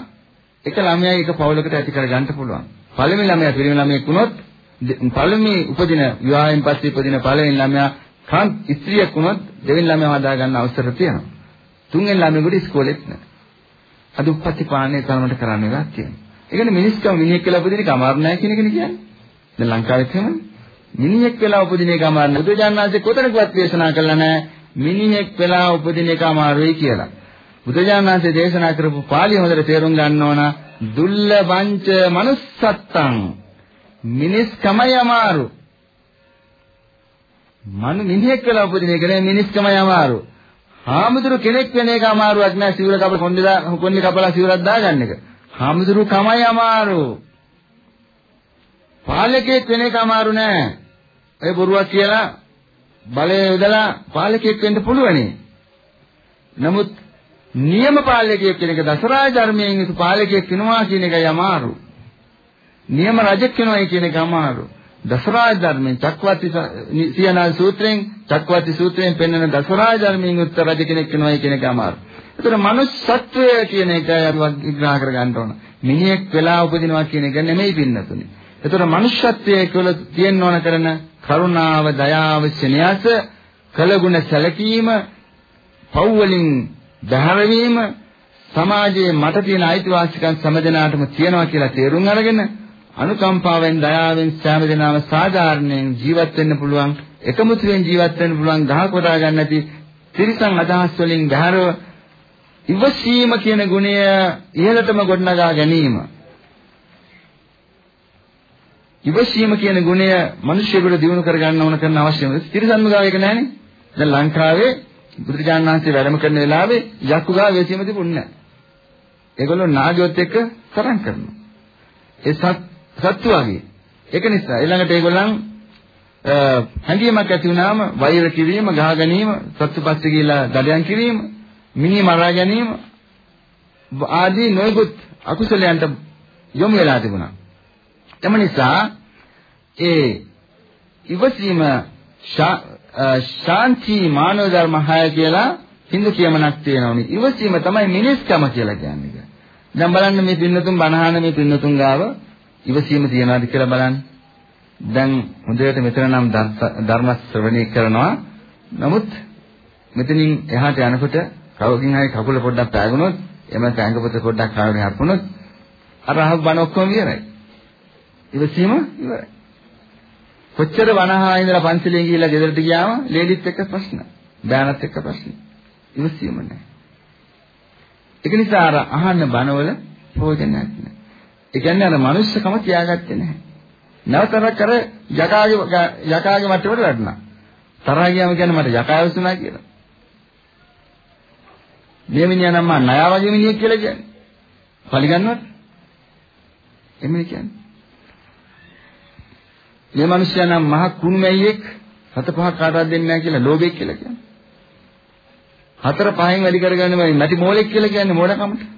එක ළමයා එක පවුලකට ඇති කරගන්න පුළුවන්. පළවෙනි ළමයා පිරිමි ළමයෙක් වුණොත් පළවෙනි උපදින විවාහයෙන් පස්සේ උපදින පළවෙනි ළමයා කාන් ස්ත්‍රියක් වුණොත් දෙවෙනි ළමයා හදා ගන්න අවසර තියෙනවා. තුන්වෙනි ළමයෙකුට ඉස්කෝලෙත් නැහැ. අද උපත්ති පාලනය තරමට කරන්න වෙලා තියෙනවා. ඒ කියන්නේ මිනිස්කම මිනිහෙක් කියලා උපදින එක අමාරු නැහැ කියන එකනේ කියන්නේ. දැන් ලංකාවෙත් එහෙමනේ. මිනිහෙක් වෙලා උපදින එක අමාරු නැහැ. බුදුජානනාංශේ කොතනකවත් දේශනා කළා නැහැ. මිනිහෙක් වෙලා උපදින එක අමාරුයි කියලා. බුදුජානනාංශේ දේශනා කරපු පාළිය හොඳට තේරුම් ගන්න ඕන. දුල්ලබංච manussත්තං මිනිස්කමයි අමාරු. මනු මිනිහෙක් වෙලා උපදින එක නේ මිනිස්කමයි අමාරු. හාමුදුරු කෙනෙක් වෙන එක අමාරුවක් නෑ සිවුර කප කොණ්ඩේ කොණ්ඩේ කපලා සිවුරක් දාගන්න එක. හාමුදුරු කමයි අමාරු. පාලකයෙක් වෙන එක අමාරු නෑ. ඒ බොරුවක් කියලා බලය යොදලා පාලකයෙක් වෙන්න පුළුවනි. නමුත් නියම පාලකයෙක් කියන එක දසරාජ ධර්මයෙන් යුතු පාලකයෙක් වෙනවා කියන එකයි අමාරු. නියම රජෙක් වෙනවා කියන එක අමාරු. දසරාජ ධර්මයෙන් චක්කවර්ති සියනාල් සූත්‍රයෙන් චක්කවර්ති සූත්‍රයෙන් පෙන්වන දසරාජ ධර්මයෙන් උත්තර රජ කෙනෙක් වෙනවා කියන එක අමාරු. ඒතර මනුස්සත්වය කියන එක අපි විග්‍රහ කරගන්න ඕන. මිනිහෙක් වෙලා උපදිනවා කියන එක නෙමෙයි පින්නතුනේ. ඒතර මනුෂ්‍යත්වයේ කියලා තියෙන්න ඕන කරන කරුණාව, දයාව, සෙනෙහස, කලගුණ සැලකීම, පව් වලින් බැහැරවීම සමාජයේ මට තියෙන අයිතිවාසිකම් සමදෙනාටම තියෙනවා කියලා තේරුම් අරගෙන අනුකම්පාවෙන් දයාවෙන් සෑම දිනම සාධාරණයෙන් ජීවත් වෙන්න පුළුවන් එකමුතුවෙන් ජීවත් වෙන්න පුළුවන් ගහ කොටා ගන්න නැති තිරිසන් අදහස් වලින් බැහැරව ඉවසීම කියන ගුණය ඉහළටම ගොඩනගා ගැනීම ඉවසීම කියන ගුණය මිනිස්සුෙකුට දිනු කරගන්න ඕන කරන අවශ්‍යම. තිරසන්ම ගාව එක නැහනේ. දැන් ලංකාවේ බුදුරජාණන් වහන්සේ වැඩම කරන වෙලාවේ යක්කු ගාව ඉවසීම තිබුණේ නැහැ. ඒගොල්ලෝ නාගයොත් එක්ක තරම් කරනවා. ඒ සත්තු වගේ. ඒක නිසා ඊළඟට ඒගොල්ලන් හැඟීමක් ඇති වුණාම වෛර කිරීම, ගහ ගැනීම, සත්තුපස්සේ කියලා දඩයන් කිරීම, මිනි මරා ගැනීම ආදී නොයෙකුත් අකුසලයන්ට යොමු වෙලා තිබුණා. එම නිසා ඒ ඉවසීම ශාන්ති මානව ධර්ම හය කියලා හින්දු කියමනක් තියෙනවනේ. ඉවසීම තමයි මිනිස්කම කියලා කියන්නේ. දැන් බලන්න මේ පින්නතුන් බණහන මේ පින්නතුන් ගාව ඉවසීම තියනවාද කියලා බලන්න. දැන් හොඳට මෙතන නම් ධර්ම ශ්‍රවණය කරනවා. නමුත් මෙතනින් එහාට යනකොට කවකින් හරි කකුල පොඩ්ඩක් පෑගුණොත් එමෙ ඇඟපත පොඩ්ඩක් කාගෙන හපුණොත් අර අහක් බණ ඔක්කොම ඉවරයි. ඉවසීම ඉවරයි. කොච්චර වනහා ඉඳලා පන්සලෙන් ගිහිල්ලා ගෙදරට ගියාම ලේඩිත් එක්ක ප්‍රශ්න. බෑනත් එක්ක ප්‍රශ්න. ඉවසීම නැහැ. ඒක නිසා අර අහන්න බණවල ප්‍රයෝජනයක් නැහැ. ඒ කියන්නේ අර මනුස්සකම තියාගත්තේ නැහැ. නැවතරක් අර යකාගේ යකාගේ මට්ටමට වැටුණා. තරහා ගියාම කියන්නේ මට යකා වුණා කියලා. මේ මිනිහා නම් මා ණයා වගේ මිනිහෙක් කියලා කියන්නේ. පරිගන්නවත්? එමෙන්න කියන්නේ. මේ මිනිස්සයා නම් මහ කුණුමැයියෙක් හත පහක් කාටවත් දෙන්නේ නැහැ කියලා ලෝභෙක් කියලා කියන්නේ. හතර පහෙන් වැඩි කරගන්න මේ නැති මෝලෙක් කියලා කියන්නේ මෝඩකමට.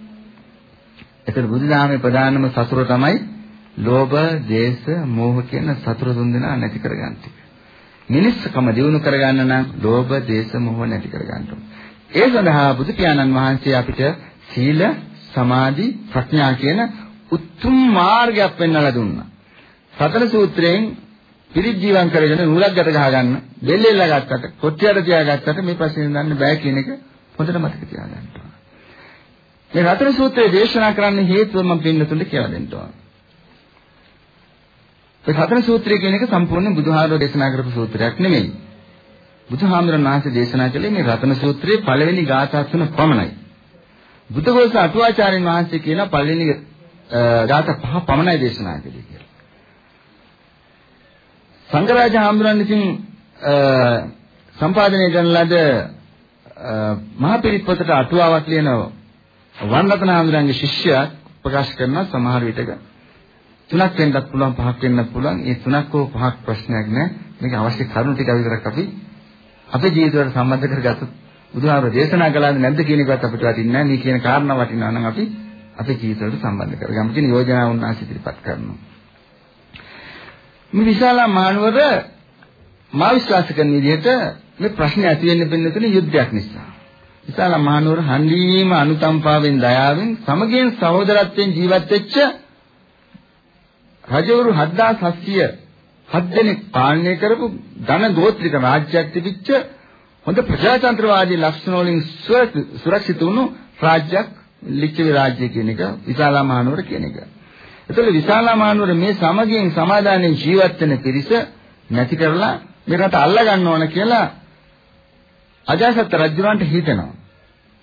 ඒතර බුදුදහමේ ප්‍රධානම සතුර තමයි ලෝභ, දේශ, මෝහ කියන සතුර තුන් දෙනා නැති කරගන්න ටික. මිනිස්සකම දිනු කරගන්න නම් ලෝභ, දේශ, මෝහ නැති කරගන්න ඒ සඳහා බුදු පියාණන් වහන්සේ අපිට සීල, සමාධි, ප්‍රඥා කියන උතුම් මාර්ගයක් පෙන්වලා දුන්නා. සතර සූත්‍රයෙන් පිරිත් ජීවම් කරගෙන නූලක් ගැට ගහගන්න බෙල්ලෙල්ල ගත්තට කොච්චර තියාගත්තට මේ ප්‍රශ්නේ දන්න බෑ කියන එක හොඳට මතක තියාගන්න ඕන. මේ රතන සූත්‍රය දේශනා කරන්න හේතුව මම පින්නතුන්ට කියලා දෙන්න ඕන. මේ රතන සූත්‍රය කියන එක සම්පූර්ණ බුදුහාමුදුරුවෝ දේශනා කරපු සූත්‍රයක් නෙමෙයි. බුදුහාමුදුරන් වහන්සේ දේශනා කළේ මේ රතන සූත්‍රයේ පළවෙනි ගාථා තුන පමණයි. බුද්ධඝෝෂ අටුවාචාර්යන් වහන්සේ කියන පළවෙනි ගාථා පහ පමණයි දේශනා කළේ කියලා. සංඝරාජ හාමුදුරන් විසින් සම්පාදනය කරන ලද මහා පිරිත් පොතට අටුවාවක් ලියන වන්දතන හාමුදුරන්ගේ ශිෂ්‍යයා ප්‍රකාශ කරන සමහර විටක තුනක් වෙන්නත් පුළුවන් පහක් වෙන්නත් පුළුවන්. ඒ තුනක් හෝ පහක් ප්‍රශ්නයක් නෑ. මේක අවශ්‍ය කරුණු ටික විතරක් අපි අපේ ජීවිතවලට සම්බන්ධ කරගත්තොත් බුදුහාමර දේශනා කළාද නැද්ද කියන එකත් අපිට වටින්නේ නැහැ. මේ කියන කාරණා වටිනවා නම් අපි අපේ ජීවිතවලට සම්බන්ධ කරගමු කියන යෝජනාව උන්වහන්සේ ඉදිරිපත් කරනවා. මේ විශාල මානවර මා විශ්වාස කරන විදිහට මේ ප්‍රශ්නේ ඇති වෙන්න පින්නතුනේ යුද්ධයක් නිසා. විශාල මානවර හන්දීම අනුකම්පාවෙන් දයාවෙන් සමගියෙන් සහෝදරත්වයෙන් ජීවත් වෙච්ච රජවරු 7700 හත් දෙනෙක් පාලනය කරපු ධන ගෝත්‍රික රාජ්‍යයක් තිබිච්ච හොඳ ප්‍රජාතන්ත්‍රවාදී ලක්ෂණ වලින් සුරක්ෂිත වුණු රාජ්‍යයක් ලිච්ඡවි රාජ්‍ය කියන එක විශාලා මහනුවර කියන එක. ඒතකොට විශාලා මහනුවර මේ සමගියෙන් සමාදානයෙන් ජීවත් වෙන පිරිස නැති කරලා මේ රට අල්ල ගන්න ඕන කියලා අජාසත් රජුරන්ට හිතෙනවා.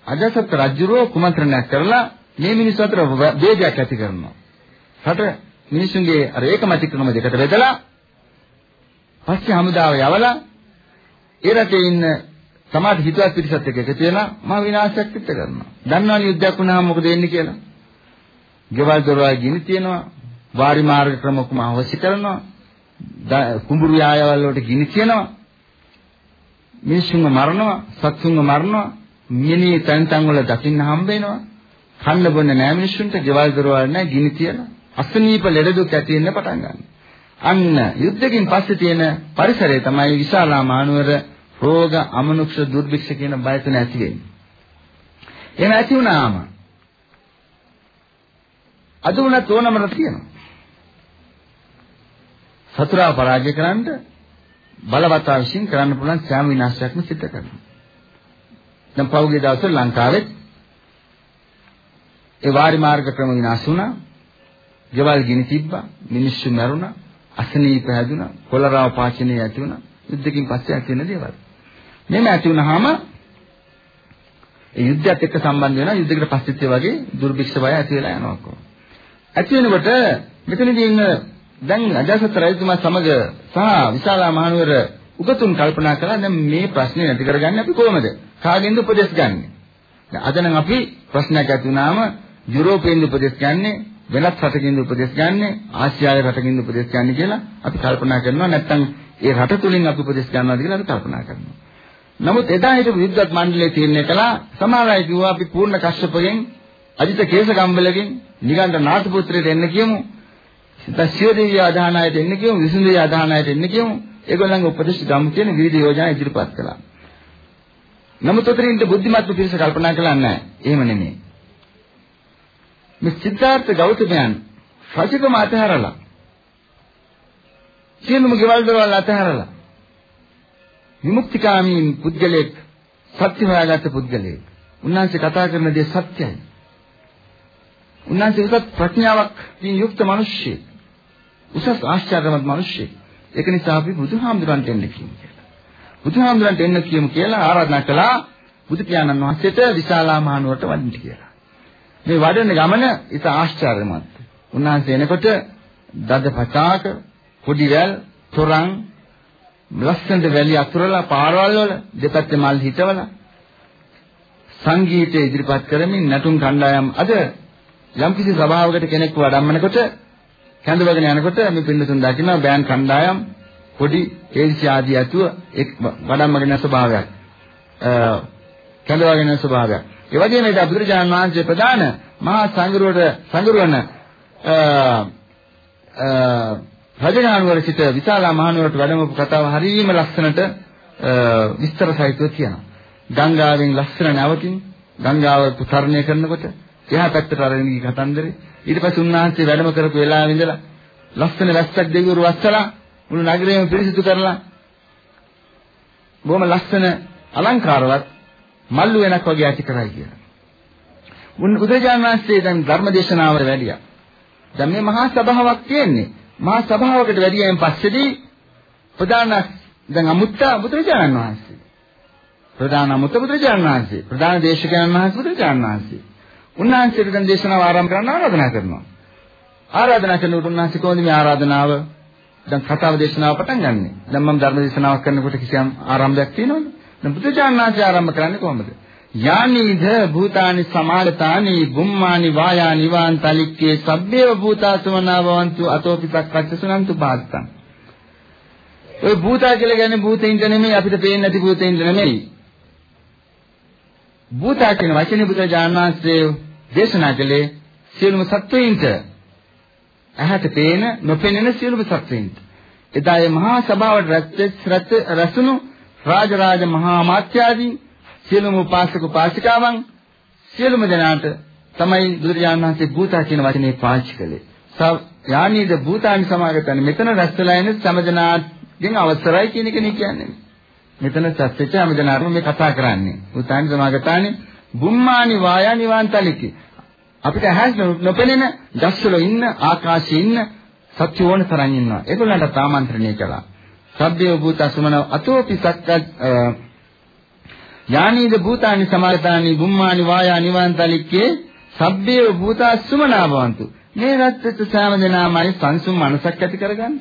අජාසත් රජුරෝ කුමන්ත්‍රණයක් කරලා මේ මිනිස්සු අතර වේගයක් ඇති කරනවා. රට මිනිසුන්ගේ අර ඒකමතික්‍රම දෙකට බෙදලා පස්සේ හමුදාව යවලා ඒ රටේ ඉන්න සමාජ හිතවත් පිරිසත් එක්ක එකතු වෙලා මහ විනාශයක් පිට කරනවා. දන්නවනේ යුද්ධයක් වුණාම මොකද වෙන්නේ කියලා? ගෙවල් දොරවල් ගිනි තියනවා, වාරි මාර්ග ක්‍රම ඔක්කොම අවශ්‍ය කරනවා. කුඹුරු යායවල වලට ගිනි තියනවා. මිනිස්සුන්ව මරනවා, සත්තුන්ව මරනවා, මිනිහ තැන් තැන් වල දකින්න හම්බ වෙනවා. කන්න බොන්න නෑ මිනිස්සුන්ට ගෙවල් දොරවල් නෑ ගිනි තියලා. අසනීප ලෙඩ දුක් ඇති වෙන්න පටන් ගන්නවා. අන්න යුද්ධකින් පස්සේ තියෙන පරිසරය තමයි විශාලා මානවර රෝග අමනුෂ්‍ය දුර්භික්ෂ කියන බය තුන ඇති වෙන්නේ. එහෙම ඇති වුණාම අද උනත් ඕනමර තියෙනවා. සතුරා පරාජය කරන්න බලවතා විශ්ින් කරන්න පුළුවන් සෑම විනාශයක්ම සිද්ධ කරනවා. දැන් පෞගේ දවස්වල ලංකාවේ ඒ වාරි මාර්ග ක්‍රම විනාශ වුණා. ගෙවල් ගිනි තිබ්බා. මිනිස්සු මැරුණා. අසනීප හැදුනා, කොලරාව පාචනය ඇති වුණා. යුද්ධකින් පස්සේ ඇති වෙන දේවල්. මෙන්න ඇති වුණාම ඒ යුද්ධයත් එක්ක සම්බන්ධ වෙනවා. යුද්ධයකට පස්සෙත් වගේ දුර්භික්ෂ බය ඇති වෙලා යනවා කොහොම. ඇති වෙනකොට මෙතනදී ඉන්න දැන් අජාසත් රජතුමා සමග සහ විශාලා මහනුවර උගතුන් කල්පනා කළා දැන් මේ ප්‍රශ්නේ නැති කරගන්නේ අපි කොහොමද? කාගෙන්ද උපදෙස් ගන්නෙ? දැන් අද නම් අපි ප්‍රශ්නයක් ඇති වුණාම යුරෝපයෙන් උපදෙස් ගන්නෙ වෙනත් රටකින් උපදෙස් ගන්නෙ ආසියාවේ රටකින් උපදෙස් ගන්න කියලා අපි කල්පනා කරනවා නැත්නම් ඒ රට තුලින් අපි උපදෙස් ගන්නවාද කියලා අපි කල්පනා කරනවා. නමුත් එදා හිටපු විද්වත් මණ්ඩලයේ තීරණය කළා සමහර අය කිව්වා අපි පූර්ණ කශ්‍යපගෙන් අජිත කේසගම්බලගෙන් නිගණ්ඨ නාථපුත්‍රයට එන්න කියමු. දස්සියෝදේවිය අධානායට එන්න කියමු විසුන්දේවිය අධානායට එන්න කියමු. ඒගොල්ලන්ගේ උපදේශ ගමු කියන විවිධ යෝජනා ඉදිරිපත් කළා. නමුත් උතරින්ද බුද්ධිමත් පිරිස කල්පනා කළා නැහැ. එහෙම නෙමෙයි. මේ සිද්ධාර්ථ ගෞතමයන් රජකම අතහැරලා සියලුම ගෙවල් දරවල් අතහැරලා විමුක්තිකාමී පුද්ගලෙක් සත්‍ය හොයාගත්ත පුද්ගලෙක්. උන්වහන්සේ කතා කරන දේ සත්‍යයි. උන්වහන්සේ උසස් ප්‍රඥාවක් යුක්ත මිනිස්සෙක්. උසස් ආශ්චර්යමත් මිනිස්සෙක්. ඒක නිසා අපි බුදුහාමුදුරන්ට එන්න කියමු කියලා. බුදුහාමුදුරන්ට එන්න කියමු කියලා ආරාධනා කළා බුදු පියාණන් වහන්සේට විශාලා මහනුවරට වඩින්න කියලා. මේ වඩන ගමන ඉත ආශ්චර්යමත්. උන්වහන්සේ එනකොට දද පතාක, පොඩි වැල්, තොරන්, ලස්සන වැලි අතුරලා පාරවල් වල දෙපැත්තේ මල් හිටවලා සංගීතය ඉදිරිපත් කරමින් නටුම් කණ්ඩායම් අද යම්කිසි සභාවකට කෙනෙක් වඩම්මනකොට කැඳවගෙන යනකොට මේ පින්නතුන් දකින්න බෑන් කණ්ඩායම් පොඩි ඒසි ආදී ඇතුව එක් වඩම්මගෙන ස්වභාවයක්. කැඳවගෙන ස්වභාවයක්. ඒ වගේම ඒ බුදුරජාණන් වහන්සේ ප්‍රදාන මහා සංගරුවට සංගරුවන රජගහනුවර සිට විශාලා මහනුවරට වැඩමවපු කතාව හරියම ලස්සනට විස්තර සහිතව තියෙනවා. ගංගාවෙන් ලස්සන නැවකින් ගංගාව පුතරණය කරනකොට එහා පැත්තට අරගෙන ගිහ කතන්දරේ ඊට පස්සේ උන්වහන්සේ වැඩම කරපු වෙලාවෙ ඉඳලා ලස්සන වැස්සක් දෙවිවරු වස්සලා මුළු නගරයම පිරිසිදු කරලා බොහොම ලස්සන අලංකාරවත් මල්ලු වෙනක් වගේ ඇති කරයි කියලා. උන් බුදුරජාණන් වහන්සේ දැන් ධර්ම දේශනාවට වැඩියා. දැන් මේ මහා සභාවක් තියෙන්නේ. මහා සභාවකට වැඩියෙන් පස්සේදී ප්‍රධාන දැන් අමුත්තා බුදුරජාණන් වහන්සේ. ප්‍රධාන අමුත්ත බුදුරජාණන් වහන්සේ. ප්‍රධාන දේශකයන් වහන්සේ බුදුරජාණන් වහන්සේ. උන්වහන්සේට දැන් දේශනාව ආරම්භ කරන්න ආරාධනා කරනවා. ආරාධනා කරනකොට උන්වහන්සේ කොහොමද මේ ආරාධනාව දැන් කතාව දේශනාව පටන් ගන්නෙ. දැන් මම ධර්ම දේශනාවක් කරනකොට කිසියම් ආරම්භයක් තියෙනවද? දැන් බුදුචානන්සේ ආරම්භ කරන්නේ කොහොමද? යානීධ භූතානි සමාගතානි බුම්මානි වායානි වාන්තලික්කේ සබ්බේව භූතාසමනාවන්තු අතෝපිතක්කච්ච සුනන්තු බාත්තං. ඔය භූතා කියලා කියන්නේ භූතයින්ට නෙමෙයි අපිට පේන්නේ නැති භූතයින්ට නෙමෙයි. භූතා කියන වචනේ බුදුරජාණන් වහන්සේ දේශනා කළේ සියලුම සත්වයින්ට ඇහැට පේන නොපෙනෙන සියලුම සත්වයින්ට. එදා මේ මහා සභාවට රැස්ුණු රාජරාජ මහා මාත්‍යාදී සියලුම උපාසක උපාසිකාවන් සියලුම දෙනාට තමයි බුදුරජාණන් වහන්සේ භූතා කියන වචනේ පාවිච්චි කළේ. යානීද භූතානි සමාගතන මෙතන රැස්වලා ඉන්න සමදනාගෙන් අවසරයි කියන එක නේ කියන්නේ. මෙතන සත්‍යෙච්ච හැමදෙනාටම මේ කතා කරන්නේ. උතානි සමාගතානි බුම්මානි වායානි වාන්තලිකි. අපිට ඇහැස් නොපෙනෙන ගස්වල ඉන්න ආකාශයේ ඉන්න සත්‍ය ඕන තරම් ඉන්නවා. ඒගොල්ලන්ට ආමන්ත්‍රණය කළා. සබ්බේ භූත සමන අතෝපි සක්ක යානීද භූතානි සමාගතානි බුම්මානි වායානි වාන්තලිකේ සබ්බේ භූත සුමනාවන්තු. මේ රත්ත්‍ය සෑම දෙනාමයි සංසුම් මනසක් ඇති කරගන්න.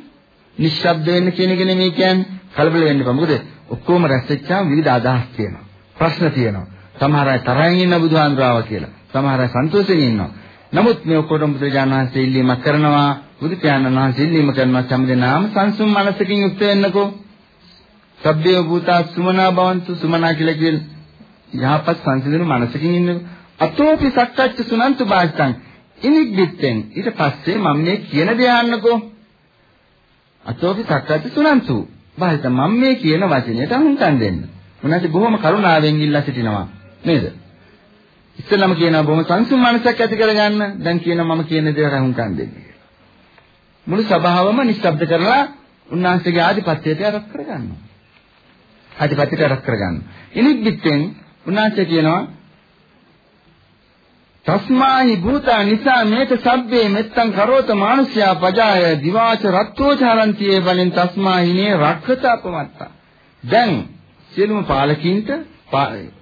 නිශ්ශබ්ද වෙන්න කියන එක නෙමෙයි කියන්නේ කලබල වෙන්න එපා. මොකද ඔක්කොම රැස් වෙච්චාම විවිධ අදහස් තියෙනවා. ප්‍රශ්න තියෙනවා. සමහර අය තරහින් ඉන්න බුදුහාඳුරාව කියලා. සමහර අය සන්තෝෂයෙන් ඉන්නවා. නමුත් මේ ඔක්කොටම බුදුරජාණන් වහන්සේ ඉල්ලීමක් කරනවා. බුදු පියාණන් වහන්සේ ඉල්ලීම කරනවා සම්දෙනාම සංසුම් මනසකින් යුක්ත වෙන්නකෝ. සබ්බේ භූතා සුමනා භවන්තු සුමනා කියලා කියන යහපත් සංසිඳන මනසකින් ඉන්නකෝ. අතෝපි සක්කච්ච සුනන්තු බාහිතං ඉනිග්ගිත්තෙන් ඊට පස්සේ මම මේ කියන දේ අහන්නකෝ. අතෝපි සක්කච්ච සුනන්තු බාහිත මම මේ කියන වචනයට අහුම්කම් දෙන්න. උනාසේ බොහොම කරුණාවෙන් ඉල්ලා සිටිනවා. නේද? ඉස්සෙල්ලාම කියනවා බොහොම සංසුන් මනසක් ඇති කරගන්න. දැන් කියනවා මම කියන දේට අහුම්කම් දෙන්න කියලා. මුළු සභාවම නිශ්ශබ්ද කරලා උන්වහන්සේගේ ආධිපත්‍යයට අරක් කරගන්නවා. ආධිපත්‍යයට අරක් කරගන්නවා. ඉනිබ්බිත්තෙන් උන්වහන්සේ කියනවා තස්මාහි භූතා නිසා මේක සබ්බේ මෙත්තං කරෝත මානුෂ්‍යා පජාය දිවාච රත්තෝචාරන්තියේ බලෙන් තස්මාහිනේ රක්ඛත අපමත්තා දැන් සියලුම පාලකින්ට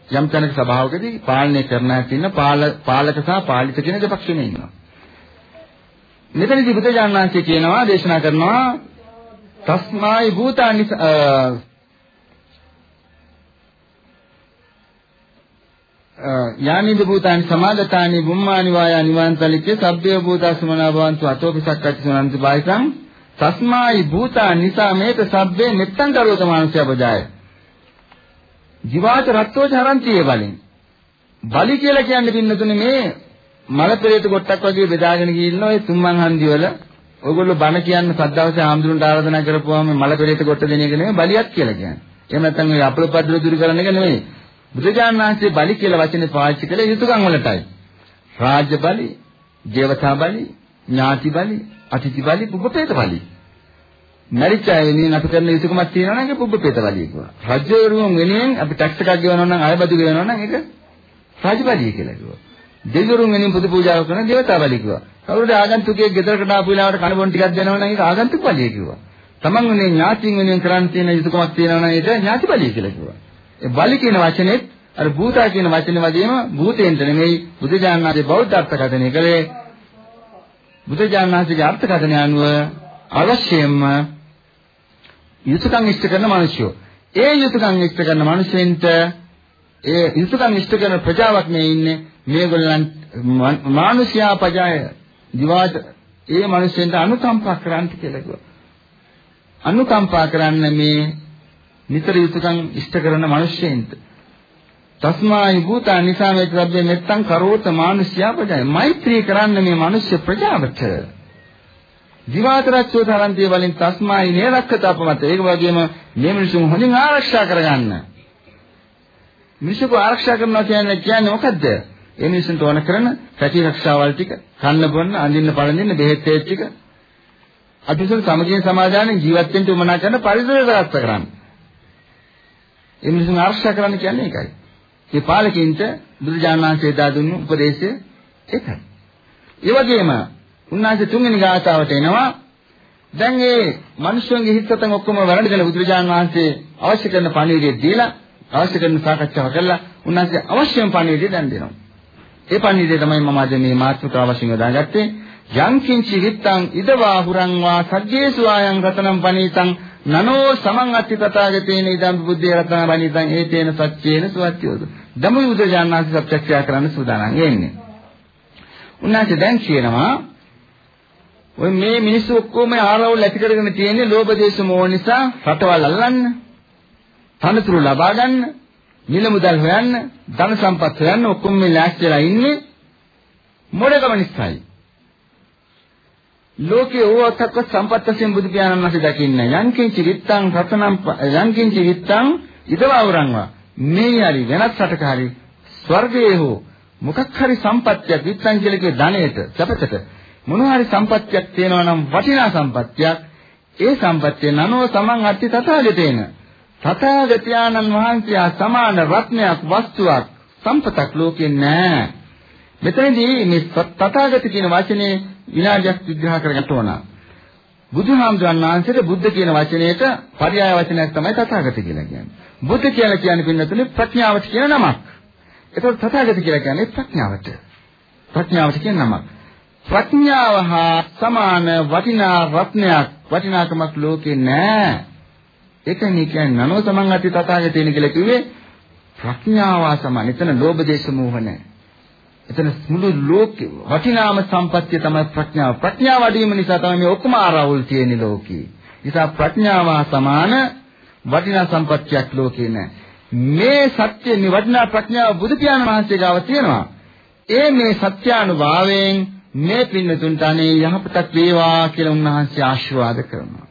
යම් තැනක සභාවකදී පාලනය කරන ඇතින පාලක සහ පාලිත කියන දෙපක්ෂෙම ඉන්නවා. මෙතනදී බුදුජානනාංශය කියනවා දේශනා කරනවා තස්මායි භූතානි යානිද භූතානි සමාදතානි බුම්මානි වායා නිවාන්තලිකේ සබ්බේ භූතස්මනා භවන්තු අතෝපි සක්කච්ච සුනන්ති බායිසං තස්මායි භූතානි නිසා මේක සබ්බේ මෙත්තං කරෝත මානුෂය බජාය ජීවාච රත්තෝ චරන්තියේ බලෙන් බලි කියලා කියන්නේ පින්නතුනේ මේ මල පෙරේත කොටක් වගේ බෙදාගෙන ගිහින් ඔය තුම්මන් හන්දි වල ඔයගොල්ලෝ බණ කියන්න සද්දවසේ ආම්දුරන්ට ආරාධනා කරපුවාම මල පෙරේත කොට දෙන එක නෙමෙයි බලියක් කියලා කියන්නේ. එහෙම නැත්නම් ඔය අපලපද්දල දුරු කරන එක නෙමෙයි. බුදුජානක වහන්සේ බලි කියලා වචනේ පාවිච්චි කළේ යුතුයකම් වලටයි. රාජ්‍ය බලි, දේවතා බලි, ඥාති බලි, අතිථි බලි, පුබ්බපේත බලි. මරිච්ච අය වෙනින් අපි කරන යුතුයකමක් තියෙනවා නම් ඒක පුබ්බපේත බලි කිව්වා. රජ්‍යවරුන් වෙනින් අපි ටැක්ස් එකක් ගෙවනවා නම් අයබදු ගෙවනවා නම් ඒක රාජබලිය කියලා කිව්වා. දෙවිවරුන් වෙනින් පුදු පූජාව කරන දේවතා බලි කිව්වා. කවුරුද ආගන්තුකයෙක් ගෙදරකට ආපු වෙලාවට කන බොන් ටිකක් දෙනවා නම් ඒක ආගන්තුක බලිය කිව්වා. තමන් වෙනින් ඥාතින් වෙනින් කරන්න තියෙන යුතුයකමක් තියෙනවා නම් ඒක ඥාති බලිය කියලා කිව්වා. ඒ බලි කියන වචනේත් අර භූතා කියන වචනේ වගේම භූතේන්ට නෙමෙයි බුදුජානනාගේ බෞද්ධ අර්ථකථනය කළේ බුදුජානනාගේ අර්ථකථනය අනුව අවශ්‍යයෙන්ම යුතුයකම් ඉෂ්ට කරන මිනිස්සු. ඒ යුතුයකම් ඉෂ්ට කරන මිනිසෙන්ට ඒ යුතුයකම් ඉෂ්ට කරන ප්‍රජාවක් මේ ඉන්නේ මේගොල්ලන් මානුෂ්‍යා පජාය දිවාත ඒ මිනිසෙන්ට අනුකම්පා කරන්න කියලා කිව්වා. අනුකම්පා කරන්න මේ නිතර යුතුයකම් ඉෂ්ට කරන මිනිස්සෙන්ට තස්මායි භූතා නිසා මේ ද්‍රව්‍ය මෙත්තං කරෝත මානුෂ්‍යා පජාය මෛත්‍රී කරන්න මේ මිනිස්්‍ය ප්‍රජාවට දිවාතරච්චෝ තරන්තිය වලින් තස්මායි නේරක්කතපමත ඒක වගේම මේ මිනිසුන් හොඳින් ආරක්ෂා කරගන්න. මිනිසුන්ව ආරක්ෂා කරනවා කියන්නේ කියන්නේ මොකද්ද? ඒ මිනිසුන්ට ඕන කරන පැටි රක්ෂාවල් ටික කන්න බොන්න අඳින්න පළඳින්න බෙහෙත් තේත් ටික. අතිසල් සමගිය සමාදානෙන් ජීවත් වෙන්න උවමනා කරන පරිසරය රැස්ත කරන්න. ඒ මිනිසුන් ආරක්ෂා කරන්න කියන්නේ ඒකයි. ඒ පාලකින්ට බුදුජානක වහන්සේ දා දුන්නු උපදේශය ඒකයි. ඒ වගේම උන්වහන්සේ තුන්වෙනි ගාථාවට එනවා දැන් මේ මිනිස්සුන්ගේ හිතතන් ඔක්කොම වරණගෙන බුදුරජාණන් වහන්සේ අවශ්‍ය කරන පණිවිඩය දීලා අවශ්‍ය කරන සාකච්ඡාව කළා උන්වහන්සේ අවශ්‍යම පණිවිඩය දැන් දෙනවා. ඒ පණිවිඩය තමයි මම අද මේ මාතෘකාව වශයෙන් යොදාගත්තේ. යං කිංචි විත්තං ඉදවා හුරං වා සජ්ජේසු ආයන් රතනම් පනීතං නනෝ සමං අත්ති තථාගතේන ඉදම් බුද්ධේ රතන පනීතං ඒතේන සච්චේන සුවච්චයෝද දමු බුදුජානනාථ සත්‍යක්ෂා කරන්න සූදානම් වෙන්නේ. උන්වහන්සේ දැන් කියනවා ඔය මේ මිනිස්සු ඔක්කොම ආරවුල් ඇති කරගෙන තියෙන්නේ ලෝභ දේශ මොහ නිසා රටවල් අල්ලන්න, තනතුරු ලබා ගන්න, මිල මුදල් හොයන්න, ධන සම්පත් හොයන්න ඔක්කොම මේ ලෑස්තිලා ඉන්නේ මොඩකම නිසායි. ලෝකේ ඕවතක සම්පත් වශයෙන් බුදු පියාණන් වහන්සේ දකින්නේ යංකින්ච විත්තං රතනම් යංකින්ච විත්තං ඉදවවරංවා මේ හරි වෙනත් රටක හරි ස්වර්ගයේ හෝ මොකක් හරි සම්පත්තියක් විත්තං කියලා කියේ ධනයට සැපතට මොනවා හරි සම්පත්තියක් තියෙනවා නම් වටිනා සම්පත්තියක් ඒ සම්පත්තිය නනෝ සමන් අත්ති තථාගතේන තථාගතයන්න් වහන්සේ සමාන රත්නයක් වස්තුවක් සම්පතක් ලෝකේ නැහැ මෙතනදී මේ තථාගත කියන වචනේ විනාඩියක් විග්‍රහ කරගන්න ඕන බුදුහාමුදුරන් වහන්සේට බුද්ධ කියන වචනයට පర్యాయ වචනයක් තමයි තථාගත කියලා කියන්නේ. බුද්ධ කියලා කියන්නේ පින්නතුනේ ප්‍රඥාවට කියන නමක්. ඒතකොට තථාගත කියලා කියන්නේ ප්‍රඥාවට. ප්‍රඥාවට කියන නමක්. ප්‍රඥාව හා සමාන වටිනා රත්නයක් වටිනාකමක් ලෝකේ නැහැ. ඒකනේ කියන්නේ නනෝ සමන් අති තථාගතේන කියලා කිව්වේ ප්‍රඥාව සමාන. එතන ලෝභ දේශ මොහ නැහැ. එතන මුළු ලෝකෙ වටිනාම සම්පත්තිය තමයි ප්‍රඥාව. ප්‍රඥාව වැඩි වීම නිසා තමයි මේ ඔක්කොම ආරවුල් තියෙන්නේ ලෝකේ. නිසා ප්‍රඥාව සමාන වටිනා සම්පත්තියක් ලෝකේ නැහැ. මේ සත්‍ය මේ වටිනා ප්‍රඥාව බුදු පියාණන් වහන්සේ ගාව තියෙනවා. ඒ මේ සත්‍යානුභාවයෙන් මේ පින්නතුන්ට අනේ යහපතක් වේවා කියලා උන්වහන්සේ ආශිර්වාද කරනවා.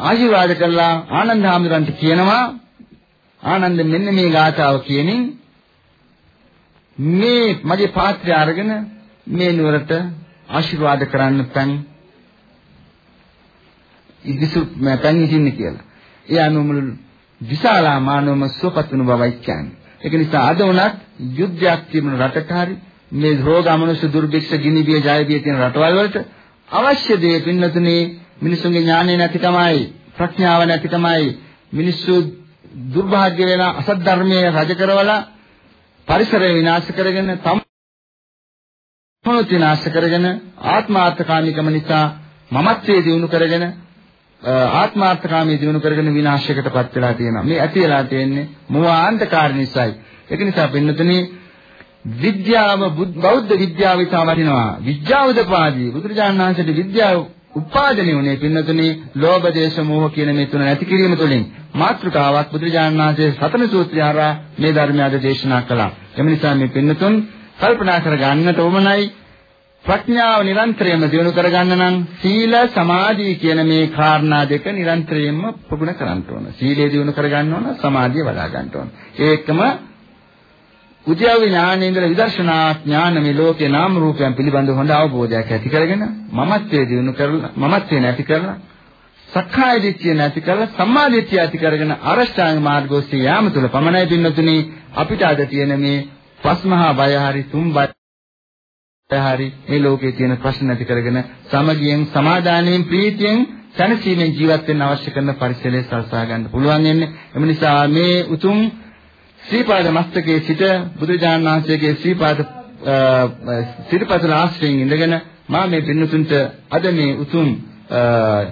ආශිර්වාද කළා ආනන්ද හාමුදුරන්ට කියනවා ආනන්ද මෙන්න මේ ගාථාව කියමින් මේ මගේ පාත්‍රය අරගෙන මේ නුවරට ආශිර්වාද කරන්න පෑන් ඉදිසු මම පෑන් ඉදින්න කියලා. ඒ අනුමුළු විශාලා මානවම සුවපත් වුණු බවයි කියන්නේ. ඒක නිසා අද වුණත් යුද්ධයක් තිබුණ රටක හරි මේ රෝග අමනුෂ්‍ය දුර්භික්ෂ ගිනි බිය ජය බිය තියෙන රටවල් වලට අවශ්‍ය දේ පින්නතුනේ මිනිසුන්ගේ ඥානය නැතිකමයි ප්‍රඥාව නැතිකමයි මිනිස්සු දුර්භාග්‍ය වෙන අසත් ධර්මයේ රජ කරවලා පරිසරය විනාශ කරගෙන තම මොනොත් විනාශ කරගෙන ආත්මාර්ථකාමීකම නිසා මමත්වයේ දිනු කරගෙන ආත්මාර්ථකාමී දිනු කරගෙන විනාශයකටපත් වෙලා තියෙනවා. මේ ඇති වෙලා තියෙන්නේ මෝවාන්තකාර නිසායි. ඒක නිසා පින්නතුනේ විද්‍යාව බෞද්ධ විද්‍යාව ඉතා වටිනවා. විද්‍යාවදපාදී බුදුරජාණන් වහන්සේට විද්‍යාව උපාදනය වුණේ පින්නතුනේ ලෝභ දේශ මොහ කියන මේ තුන නැති කිරීම තුළින් මාත්‍රකාවක් බුදුරජාණන් වහන්සේ සතන සූත්‍රය හරහා මේ ධර්මය අද දේශනා කළා. එම නිසා මේ පින්නතුන් කල්පනා කර ගන්නට ඕමනයි ප්‍රඥාව නිරන්තරයෙන්ම දියුණු කරගන්න නම් සීල සමාධි කියන මේ කාරණා දෙක නිරන්තරයෙන්ම ප්‍රගුණ කරන්න ඕන. සීලය දියුණු කරගන්න ඕන, සමාධිය වඩා ගන්න ඕන. ඒකම උද්‍යව ඥානේන්ද්‍ර විදර්ශනා ඥාන මේ ලෝකේ නාම රූපයන් පිළිබඳව හොඳ අවබෝධයක් ඇති කරගෙන මමත්වයේ දිනු කරලා මමත්වේ නැති කරලා සක්කාය දිට්ඨිය නැති කරලා සම්මා දිට්ඨිය ඇති කරගෙන අරෂ්ඨාංග මාර්ගෝස්සේ යාම තුල පමණයි පින්නතුනි. අපිට අද තියෙන මේ පස්මහා බය හරි තුන් බය හරි මේ ලෝකේ තියෙන ප්‍රශ්න නැති කරගෙන සමගියෙන් සමාදානයෙන් ප්‍රීතියෙන් සැනසීමෙන් ජීවත් වෙන්න අවශ්‍ය කරන පරිසරය සලසා ගන්න පුළුවන් වෙන්නේ. එම නිසා මේ උතුම් ශ්‍රීපාද මස්තකයේ සිට බුදුජානක වහන්සේගේ ශ්‍රීපාද සිරිපතල ආශ්‍රයෙන් ඉඳගෙන මා මේ පින්නතුන්ට අද මේ උතුම්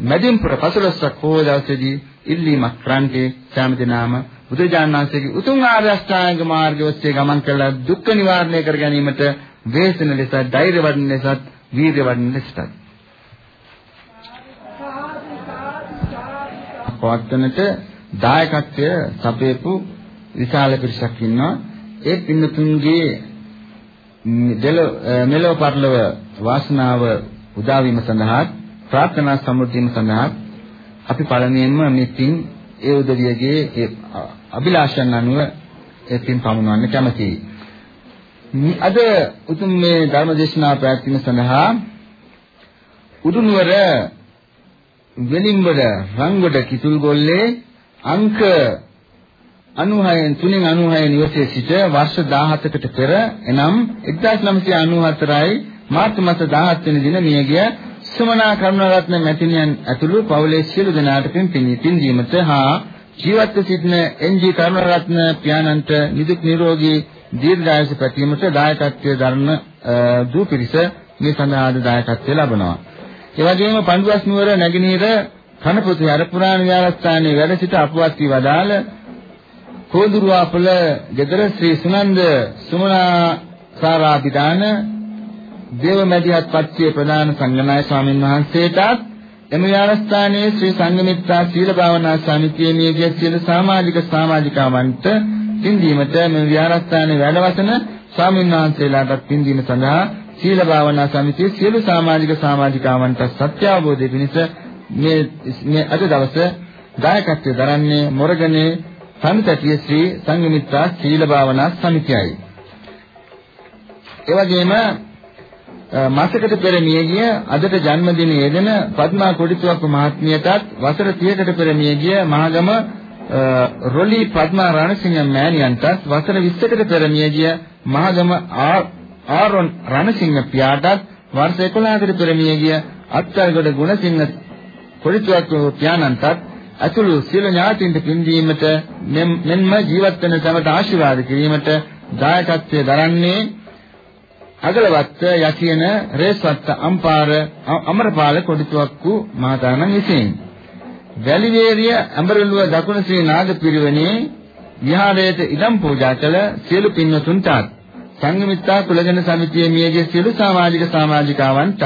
මැදින්පුර පසළොස්වක පොහොය දවසේදී ඉල්ලීමක් කරන්නේ සෑම දිනම බුදුජානක වහන්සේගේ උතුම් ආර්ය අෂ්ටාංග මාර්ගය ඔස්සේ ගමන් කළ. දුක්ඛ නිවාරණය කර ගැනීමට වේසන ලෙස ධෛර්ය වඩන ලෙසත් වීර්ය වඩන ලෙසත් පවත්වනට දායකත්වය සපයපු විශාල පිරිසක් ඉන්නවා. ඒ පින්නතුන්ගේ මෙලොව පරලොව වාසනාව උදා වීම සඳහා ප්‍රාර්ථනා සම්මුතියම සඳහා අපි පළමුවෙන්ම මේ පින් ඒ උදවියගේ ඒ අභිලාෂයන් අනුව ඒ පින් පමුණවන්න කැමතියි. අද උතුම් මේ ධර්ම දේශනාව පැවැත්වීම සඳහා උඩුනුවර වෙලින්බඩ රංගොඩ කිතුල්ගොල්ලේ අංක 96න් 3න් 96 නිවසේ සිට වර්ෂ 17කට පෙර එනම් 1994යි මාර්තු මාස 17 වෙනි දින මියගිය සුමනා කරුණාරත්න මැතිණියන් ඇතුළු පවුලේ සියලු දෙනාට පින් පින් දීමට හා ජීවත්ව සිටින එන්.ජී. කරුණාරත්න පියාණන්ට නිදුක් නිරෝගී දීර්ඝායුෂ පැතීමට දායකත්වයේ දරන දූ පිරිස මේ සඳහා දායකත්වය ලබනවා. ඒ වගේම පඬුවස් නුවර නැගිනීර කනපොතු අර පුරාණ විහාරස්ථානයේ වැඩ සිට අපවත් වී වදාළ කෝදුරුවාපල ගෙදර ශ්‍රී සුනන්ද සුමනා සාරාභිදාන දේවමැදිහත් පත්තියේ ප්‍රධාන සංඝනායක ස්වාමින් වහන්සේටත් එම විහාරස්ථානයේ ශ්‍රී සංඝමිත්‍රා සීල භාවනා සමිතියේ නියගිය සියලු සමාජික සමාජිකාවන්ට පින්දීමට මෙම විහාරස්ථානයේ වැඩවසන ස්වාමින් වහන්සේලාට පින්දීම සඳහා සීල භාවනා සමිතියේ සියලු සමාජික සමාජිකාවන්ට සත්‍ය අවබෝධය පිණිස මේ මේ අද දවසේ දායකත්වයේ දරන්නේ මොරගනේ සමිතිය ශ්‍රී සංඝමිත්‍රා සීල භාවනා සමිතියයි. ඒ වගේම මාසයකට පෙර මියගිය අදට ජන්මදිනයේ යෙදෙන පద్මා කොඩිතුවක්ක මහත්මියටත් වසර 30කට පෙර මියගිය මහගම රොලි පద్මා රණසිංහ මෑණියන්ටත් වසර 20කට පෙර මියගිය මහගම ආරොන් රණසිංහ පියාටත් වර්ෂ 11කට පෙර මියගිය අත්කල්ගොඩ ගුණසිංහ කොඩිතුවක්ක පියාණන්ටත් අතුළු සියලු ඥාතීන්ට පින්දීමට මෙන්ම ජීවත් වෙන සමට ආශිර්වාද කිරීමට දායකත්වයේ දරන්නේ අගලවත්ත යකියන රේස්වත්ත අම්පාර අමරපාල කොඩිතුවක්කු මහතාණන් විසින්. වැලිවේරිය අඹරළුව දකුණු ශ්‍රී නාගපිරිවෙනේ විහාරයට ඉදම් පූජා කළ සියලු පින්වතුන්ටත් සංඝමිත්තා කුලජන සමිතියේ මියගේ සියලු සමාජික සමාජිකාවන්ටත්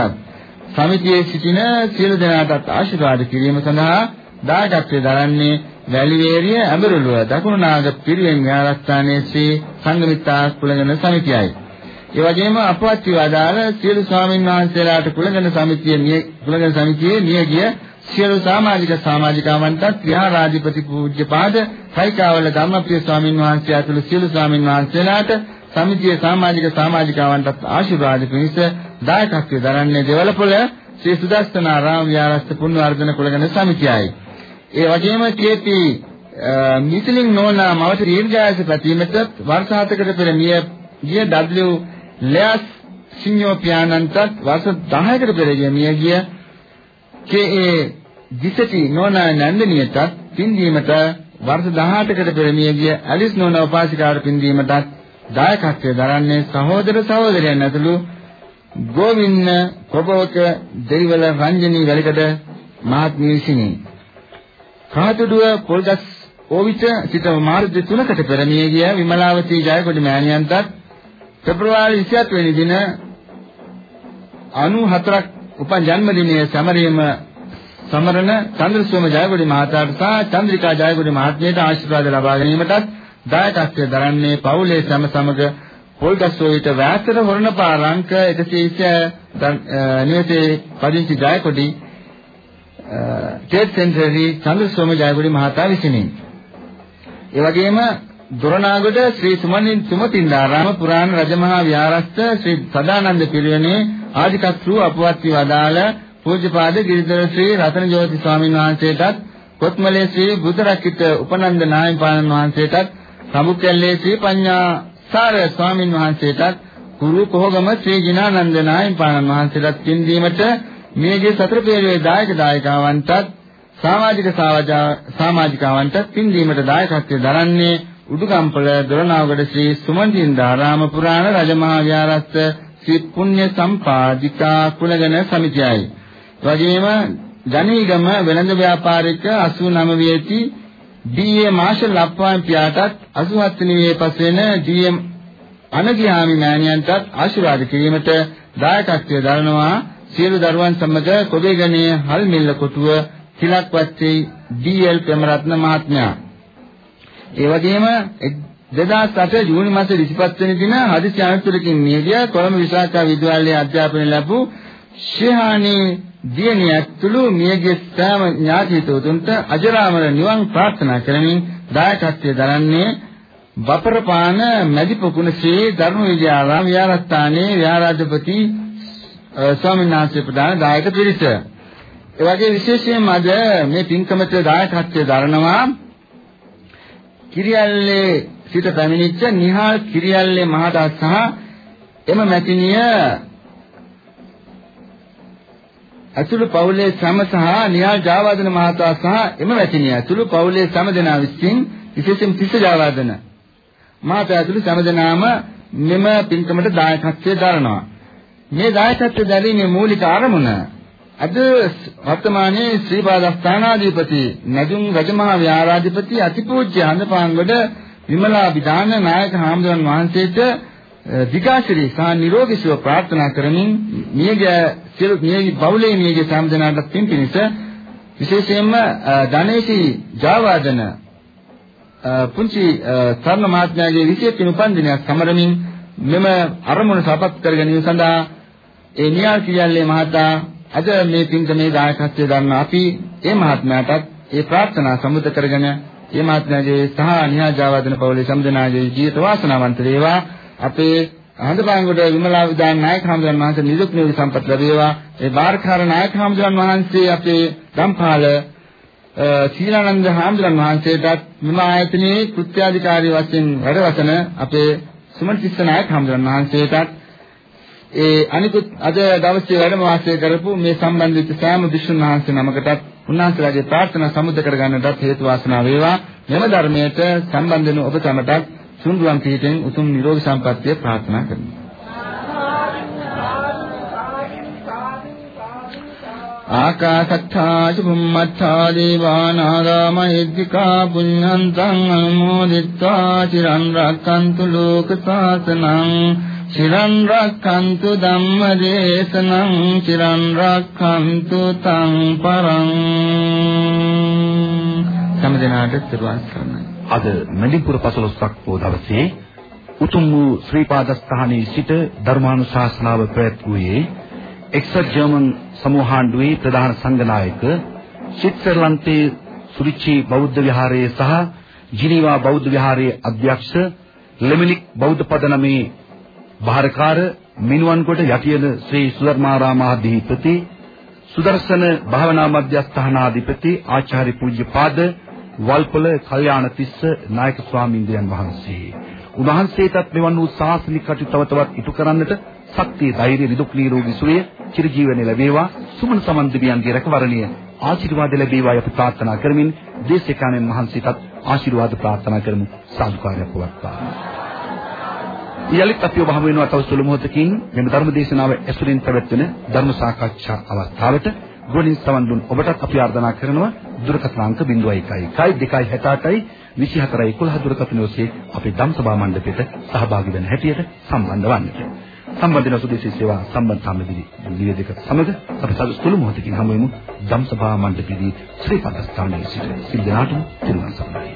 සමිතියේ සිටින සියලු දෙනාටත් ආශිර්වාද කිරීම සඳහා දායකත්වයේ දරන්නේ වැලිවේරිය අඹරළුව දකුණු නාග පිරිවෙන් විහාරස්ථානයේ ශ්‍රී සංඝමිත්තා කුලජන සමිතියයි ඒ වගේම අපවත් විවාදාල සියලු ස්වාමීන් වහන්සේලාට කුලගණ සමිතිය මිය කුලගණ සමිතියේ මියගිය සියලු සමාජික සමාජිකාවන්ටත් විහාරාධිපති පූජ්‍යපාද සයිකාවල ධම්මප්‍රිය ස්වාමීන් වහන්සේ ඇතුළු සියලු ස්වාමීන් වහන්සේලාට සමිතියේ සමාජික සමාජිකාවන්ටත් ආශිර්වාද පිණිස දායකත්වයේ දරන්නේ දෙවලපොළ ශ්‍රී සුදස්සනාරාම විහාරස්ථ පුණ්‍යවර්ධන කුලගණ සමිතියයි. ඒ වගේම කේපී මිතිලින් නෝනා මවත දීර්ඝායස ප්‍රතිමෙත වර්ෂ 7කට පෙර මිය ගිය W ලෑස් සිඤ්ඤෝ පියාණන්ටත් වර්ෂ 10කට පෙර මිය ගිය කේ දිසටි නෝනා නන්දනියටත් පින්දීමට වර්ෂ 18කට පෙර මිය ගිය ඇලිස් නෝනා උපාසිකාවට පින්දීමටත් දායකත්වයේ දරන්නේ සහෝදර සහෝදරයන් ඇතුළු ගෝවින්න කොබවක දෙවිවල රංජනී වැලිකඩ මහත්මිය විසිනි. කාතුඩුව පොල්ගස් ඕවිත සිට මාර්ග තුනකට පෙර මිය ගිය විමලාවතී ජයකොඩි මෑණියන්ටත් පෙබරවාරි 27 වෙනි දින 94ක් උපන් ජන්මදිනයේ සමරීම සමරන චන්ද්‍රසෝම ජයකොඩි මහතාට සහ චන්ද්‍රිකා ජයකොඩි මහත්මියට ආශිර්වාද ලබා ගැනීමටත් දායකත්වය දරන්නේ පවුලේ සම සමග පොල්ගස්සෝවිත වැතර හොරණපාර අංක 120 නිවසේ පදිංචි ජයකොඩි ටේට් සෙන්ටරේ චන්ද්‍රසෝම ජයකොඩි මහතා විසිනි. ඒ වගේම දොරනාගොඩ ශ්‍රී සුමනින් සුමතින්දාරාම පුරාණ රජමහා විහාරස්ථ ශ්‍රී සදානන්ද පිරිවෙනේ ආදිකත්රු අපවත් වී වදාළ පූජ්‍යපාද ගිරිධර ශ්‍රී රතන ජෝති ස්වාමීන් වහන්සේටත් කොත්මලේ ශ්‍රී බුද්ධරක්කිත උපනන්ද නායකයන් වහන්සේටත් සමුක්කැල්ලේ ශ්‍රී පඤ්ඤා සාර ස්වාමීන් වහන්සේටත් කුරු කොහොගම ශ්‍රී ජිනානන්ද නායකයන් වහන්සේටත් පින් දීමට මේගේ සතර පෙරේ දායක දායකාවන්ටත් සමාජික සමාජිකාවන්ට පින් දීමට දායකත්වයේ දරන්නේ උඩුගම්පල දොරනාවගඩ ශ්‍රී සුමන්දින්දාරාම පුරාණ රජමහා විහාරස්ථ ශ්‍රී පුණ්‍ය සම්පාදිකා කුලගණ සමිතියයි. වගේම ජනීගම වෙළඳ ව්‍යාපාරික 89 වියති ඩී.ඒ. මාෂල් අප්පාන් පියාටත් 87 වෙනි වියේ පස් වෙන ඩී.එම්. අනගියාමි මෑණියන්ටත් ආශිර්වාද කිරීමට දායකත්වයේ දරනවා සියලු දරුවන් සමග කොබේගනේ හල්මිල්ල කොටුව තිලක්වත්තේ ඩී.එල්. ප්‍රේමරත්න මහත්මයා. ඒ වගේම 2008 ජූනි මාස 25 වෙනි දින හදිසි අනතුරකින් මියගිය කොළඹ විශාඛා විද්‍යාලයේ අධ්‍යාපනය ලැබූ ශිහානි දියණිය ඇතුළු මියගිය සෑම ඥාතිතුතුන්ට අජරාමර නිවන් ප්‍රාර්ථනා කරමින් දායකත්වයේ දරන්නේ බපරපාන මැදිපොකුණ ශ්‍රී ධර්ම විද්‍යාරාම විහාරස්ථානයේ විහාරාධිපති ස්වාමීන් වහන්සේ ප්‍රදාන දායක පිරිස. ඒ වගේ විශේෂයෙන්ම අද මේ පින්කමට දායකත්වයේ දරනවා කිරියල්ලේ සිට පැමිණිච්ච නිහාල් කිරියල්ලේ මහතා සහ එම මැතිණිය අතුළු පවුලේ සම සහ නිහාල් ජාවාදන මහතා සහ එම මැතිණිය අතුළු පවුලේ සම දෙනා විසින් විශේෂයෙන් තිස්ස ජාවාදන මහතා අතුළු සම දෙනාම මෙම පින්කමට දායකත්වයේ දරනවා. මේ දායකත්වයේ දැරීමේ මූලික අරමුණ අද වර්තමානයේ ශ්‍රීපාද ස්ථානාධිපති නදුන් රජමහා විහාරාධිපති අතිපූජ්‍ය හඳපාංගොඩ විමලා විදාන නායක හාමුදුරන් වහන්සේට දිගාශරී සහ නිරෝගී සුව ප්‍රාර්ථනා කරමින් මියගේ සියලු මියගේ බෞලේ මියගේ සම්දනාට පින් පිණිස විශේෂයෙන්ම ධනේශී ජාවාදන පුංචි තරුණ මහත්මයාගේ විශේෂ උපන්දිනයක් සමරමින් මෙම අරමුණ සපත් කර ගැනීම සඳහා ඒ නියාල් කියල්ලේ මහතා අද මේ පින්කමේ දායකත්වයේ ගන්න අපි ඒ මහත්මයාටත් ඒ ප්‍රාර්ථනා සමුද කරගෙන ඒ මහත්මයාගේ සහ නිහාජාවාදන පවුලේ සම්දනාගේ ජීවිත වාසනාවන්ත වේවා. අපේ හඳපාංගොඩ විමලා විදාන නායක හමුදුන් වහන්සේ නිදුක් නිරෝගී සම්පත් ලැබේවා. ඒ බාරකාර නායක හමුදුන් වහන්සේ අපේ ගම්පාල සීලානන්ද හාමුදුරන් වහන්සේටත් මෙම ආයතනයේ කෘත්‍යාධිකාරී වශයෙන් වැඩවසන අපේ සුමන් තිස්ස නායක හාමුදුරන් වහන්සේටත් ඒ අනිකුත් අද දවසේ වැඩම වාසය කරපු මේ සම්බන්ධිත සෑම විසුණු වහන්සේ නමකටත් උන්වහන්සේලාගේ ප්‍රාර්ථනා සමුද කර ගන්නටත් හේතු වාසනා වේවා. මෙම ධර්මයට සම්බන්ධ වෙන ඔබ තමටත් සුන්දුවන් පිහිටෙන් උතුම් නිරෝගී සම්පන්නිය ප්‍රාර්ථනා කරමි. ආකාශත්තා චුම්මත්තා දේවානාගා මහිද්దికා පුඤ්ඤන්තං අනුමෝදිත්වා චිරන් රැක්කන්තු ලෝක සාසනං චිරන් රක්칸තු ධම්ම දේශනං චිරන් රක්칸තු පරං සම්දෙනාට සිරුවන් සරණයි. අද මැදිපුර පසළොස්වක පො දවසේ උතුම් වූ ශ්‍රී පාදස්ථානයේ සිට ධර්මානුශාසනාව පැවැත්වුවේ එක්සත් ජර්මන් සමූහාණ්ඩුවේ ප්‍රධාන සංඝනායක ස්විට්සර්ලන්තයේ සුරිචි බෞද්ධ විහාරයේ සහ ජිනීවා බෞද්ධ විහාරයේ අධ්‍යක්ෂ ලෙමිනික් බෞද්ධ පදනමේ භාරකාර මිනුවන්කොට යටියන ශ්‍රී සුධර්මාරාමාධිපති සුදර්ශන භාවනා මධ්‍යස්ථානාධිපති ආචාර්ය පූජ්‍යපාද වල්පොල කල්යාණතිස්ස නායක ස්වාමීන්ද්‍රයන් වහන්සේ. උන්වහන්සේටත් මෙවන් වූ ශාසනික කටයුතු තව තවත් ඉටු කරන්නට ශක්තිය ධෛර්ය නිදුක් නිරෝගී සුවය චිරජීවනයේ ලැබේවා. සුමන සමන් දෙවියන්ගේ රැකවරණය ආශිර්වාද ලැබේවා යප ප්‍රාර්ථනා කරමින් දේශිකාණන් වහන්සේටත් ආශිර්වාද ප්‍රාර්ථනා කරමු. සාදුකාරය පවත්වා. යලිත් අපි ඔබ හමු වෙනවා තව සුළු මොහොතකින්. මෙම ධර්ම දේශනාව ඇසුරින් පැවැත්වෙන ධර්ම සාකච්ඡා අවස්ථාවට ගුණින් සවන් දුන් ඔබටත් අපි ආර්දනා කරනවා. දුරකථන අංක 0111 268යි 24යි 11 දුරකථන ඔස්සේ අපේ ධම්සභා මණ්ඩපයට සහභාගී වෙන හැටියට සම්බන්ධ වන්නට. සම්බන්ධ වෙන සුදේශී සේවා සම්බන්ධ සමිතිය නිවේදක සමග අපි සතුටු මොහොතකින් හමු වෙමු. ධම්සභා මණ්ඩපයේදී ශ්‍රී පදස්ථානයේ සිට සිද්ධාටු තිරුවන් සරණයි.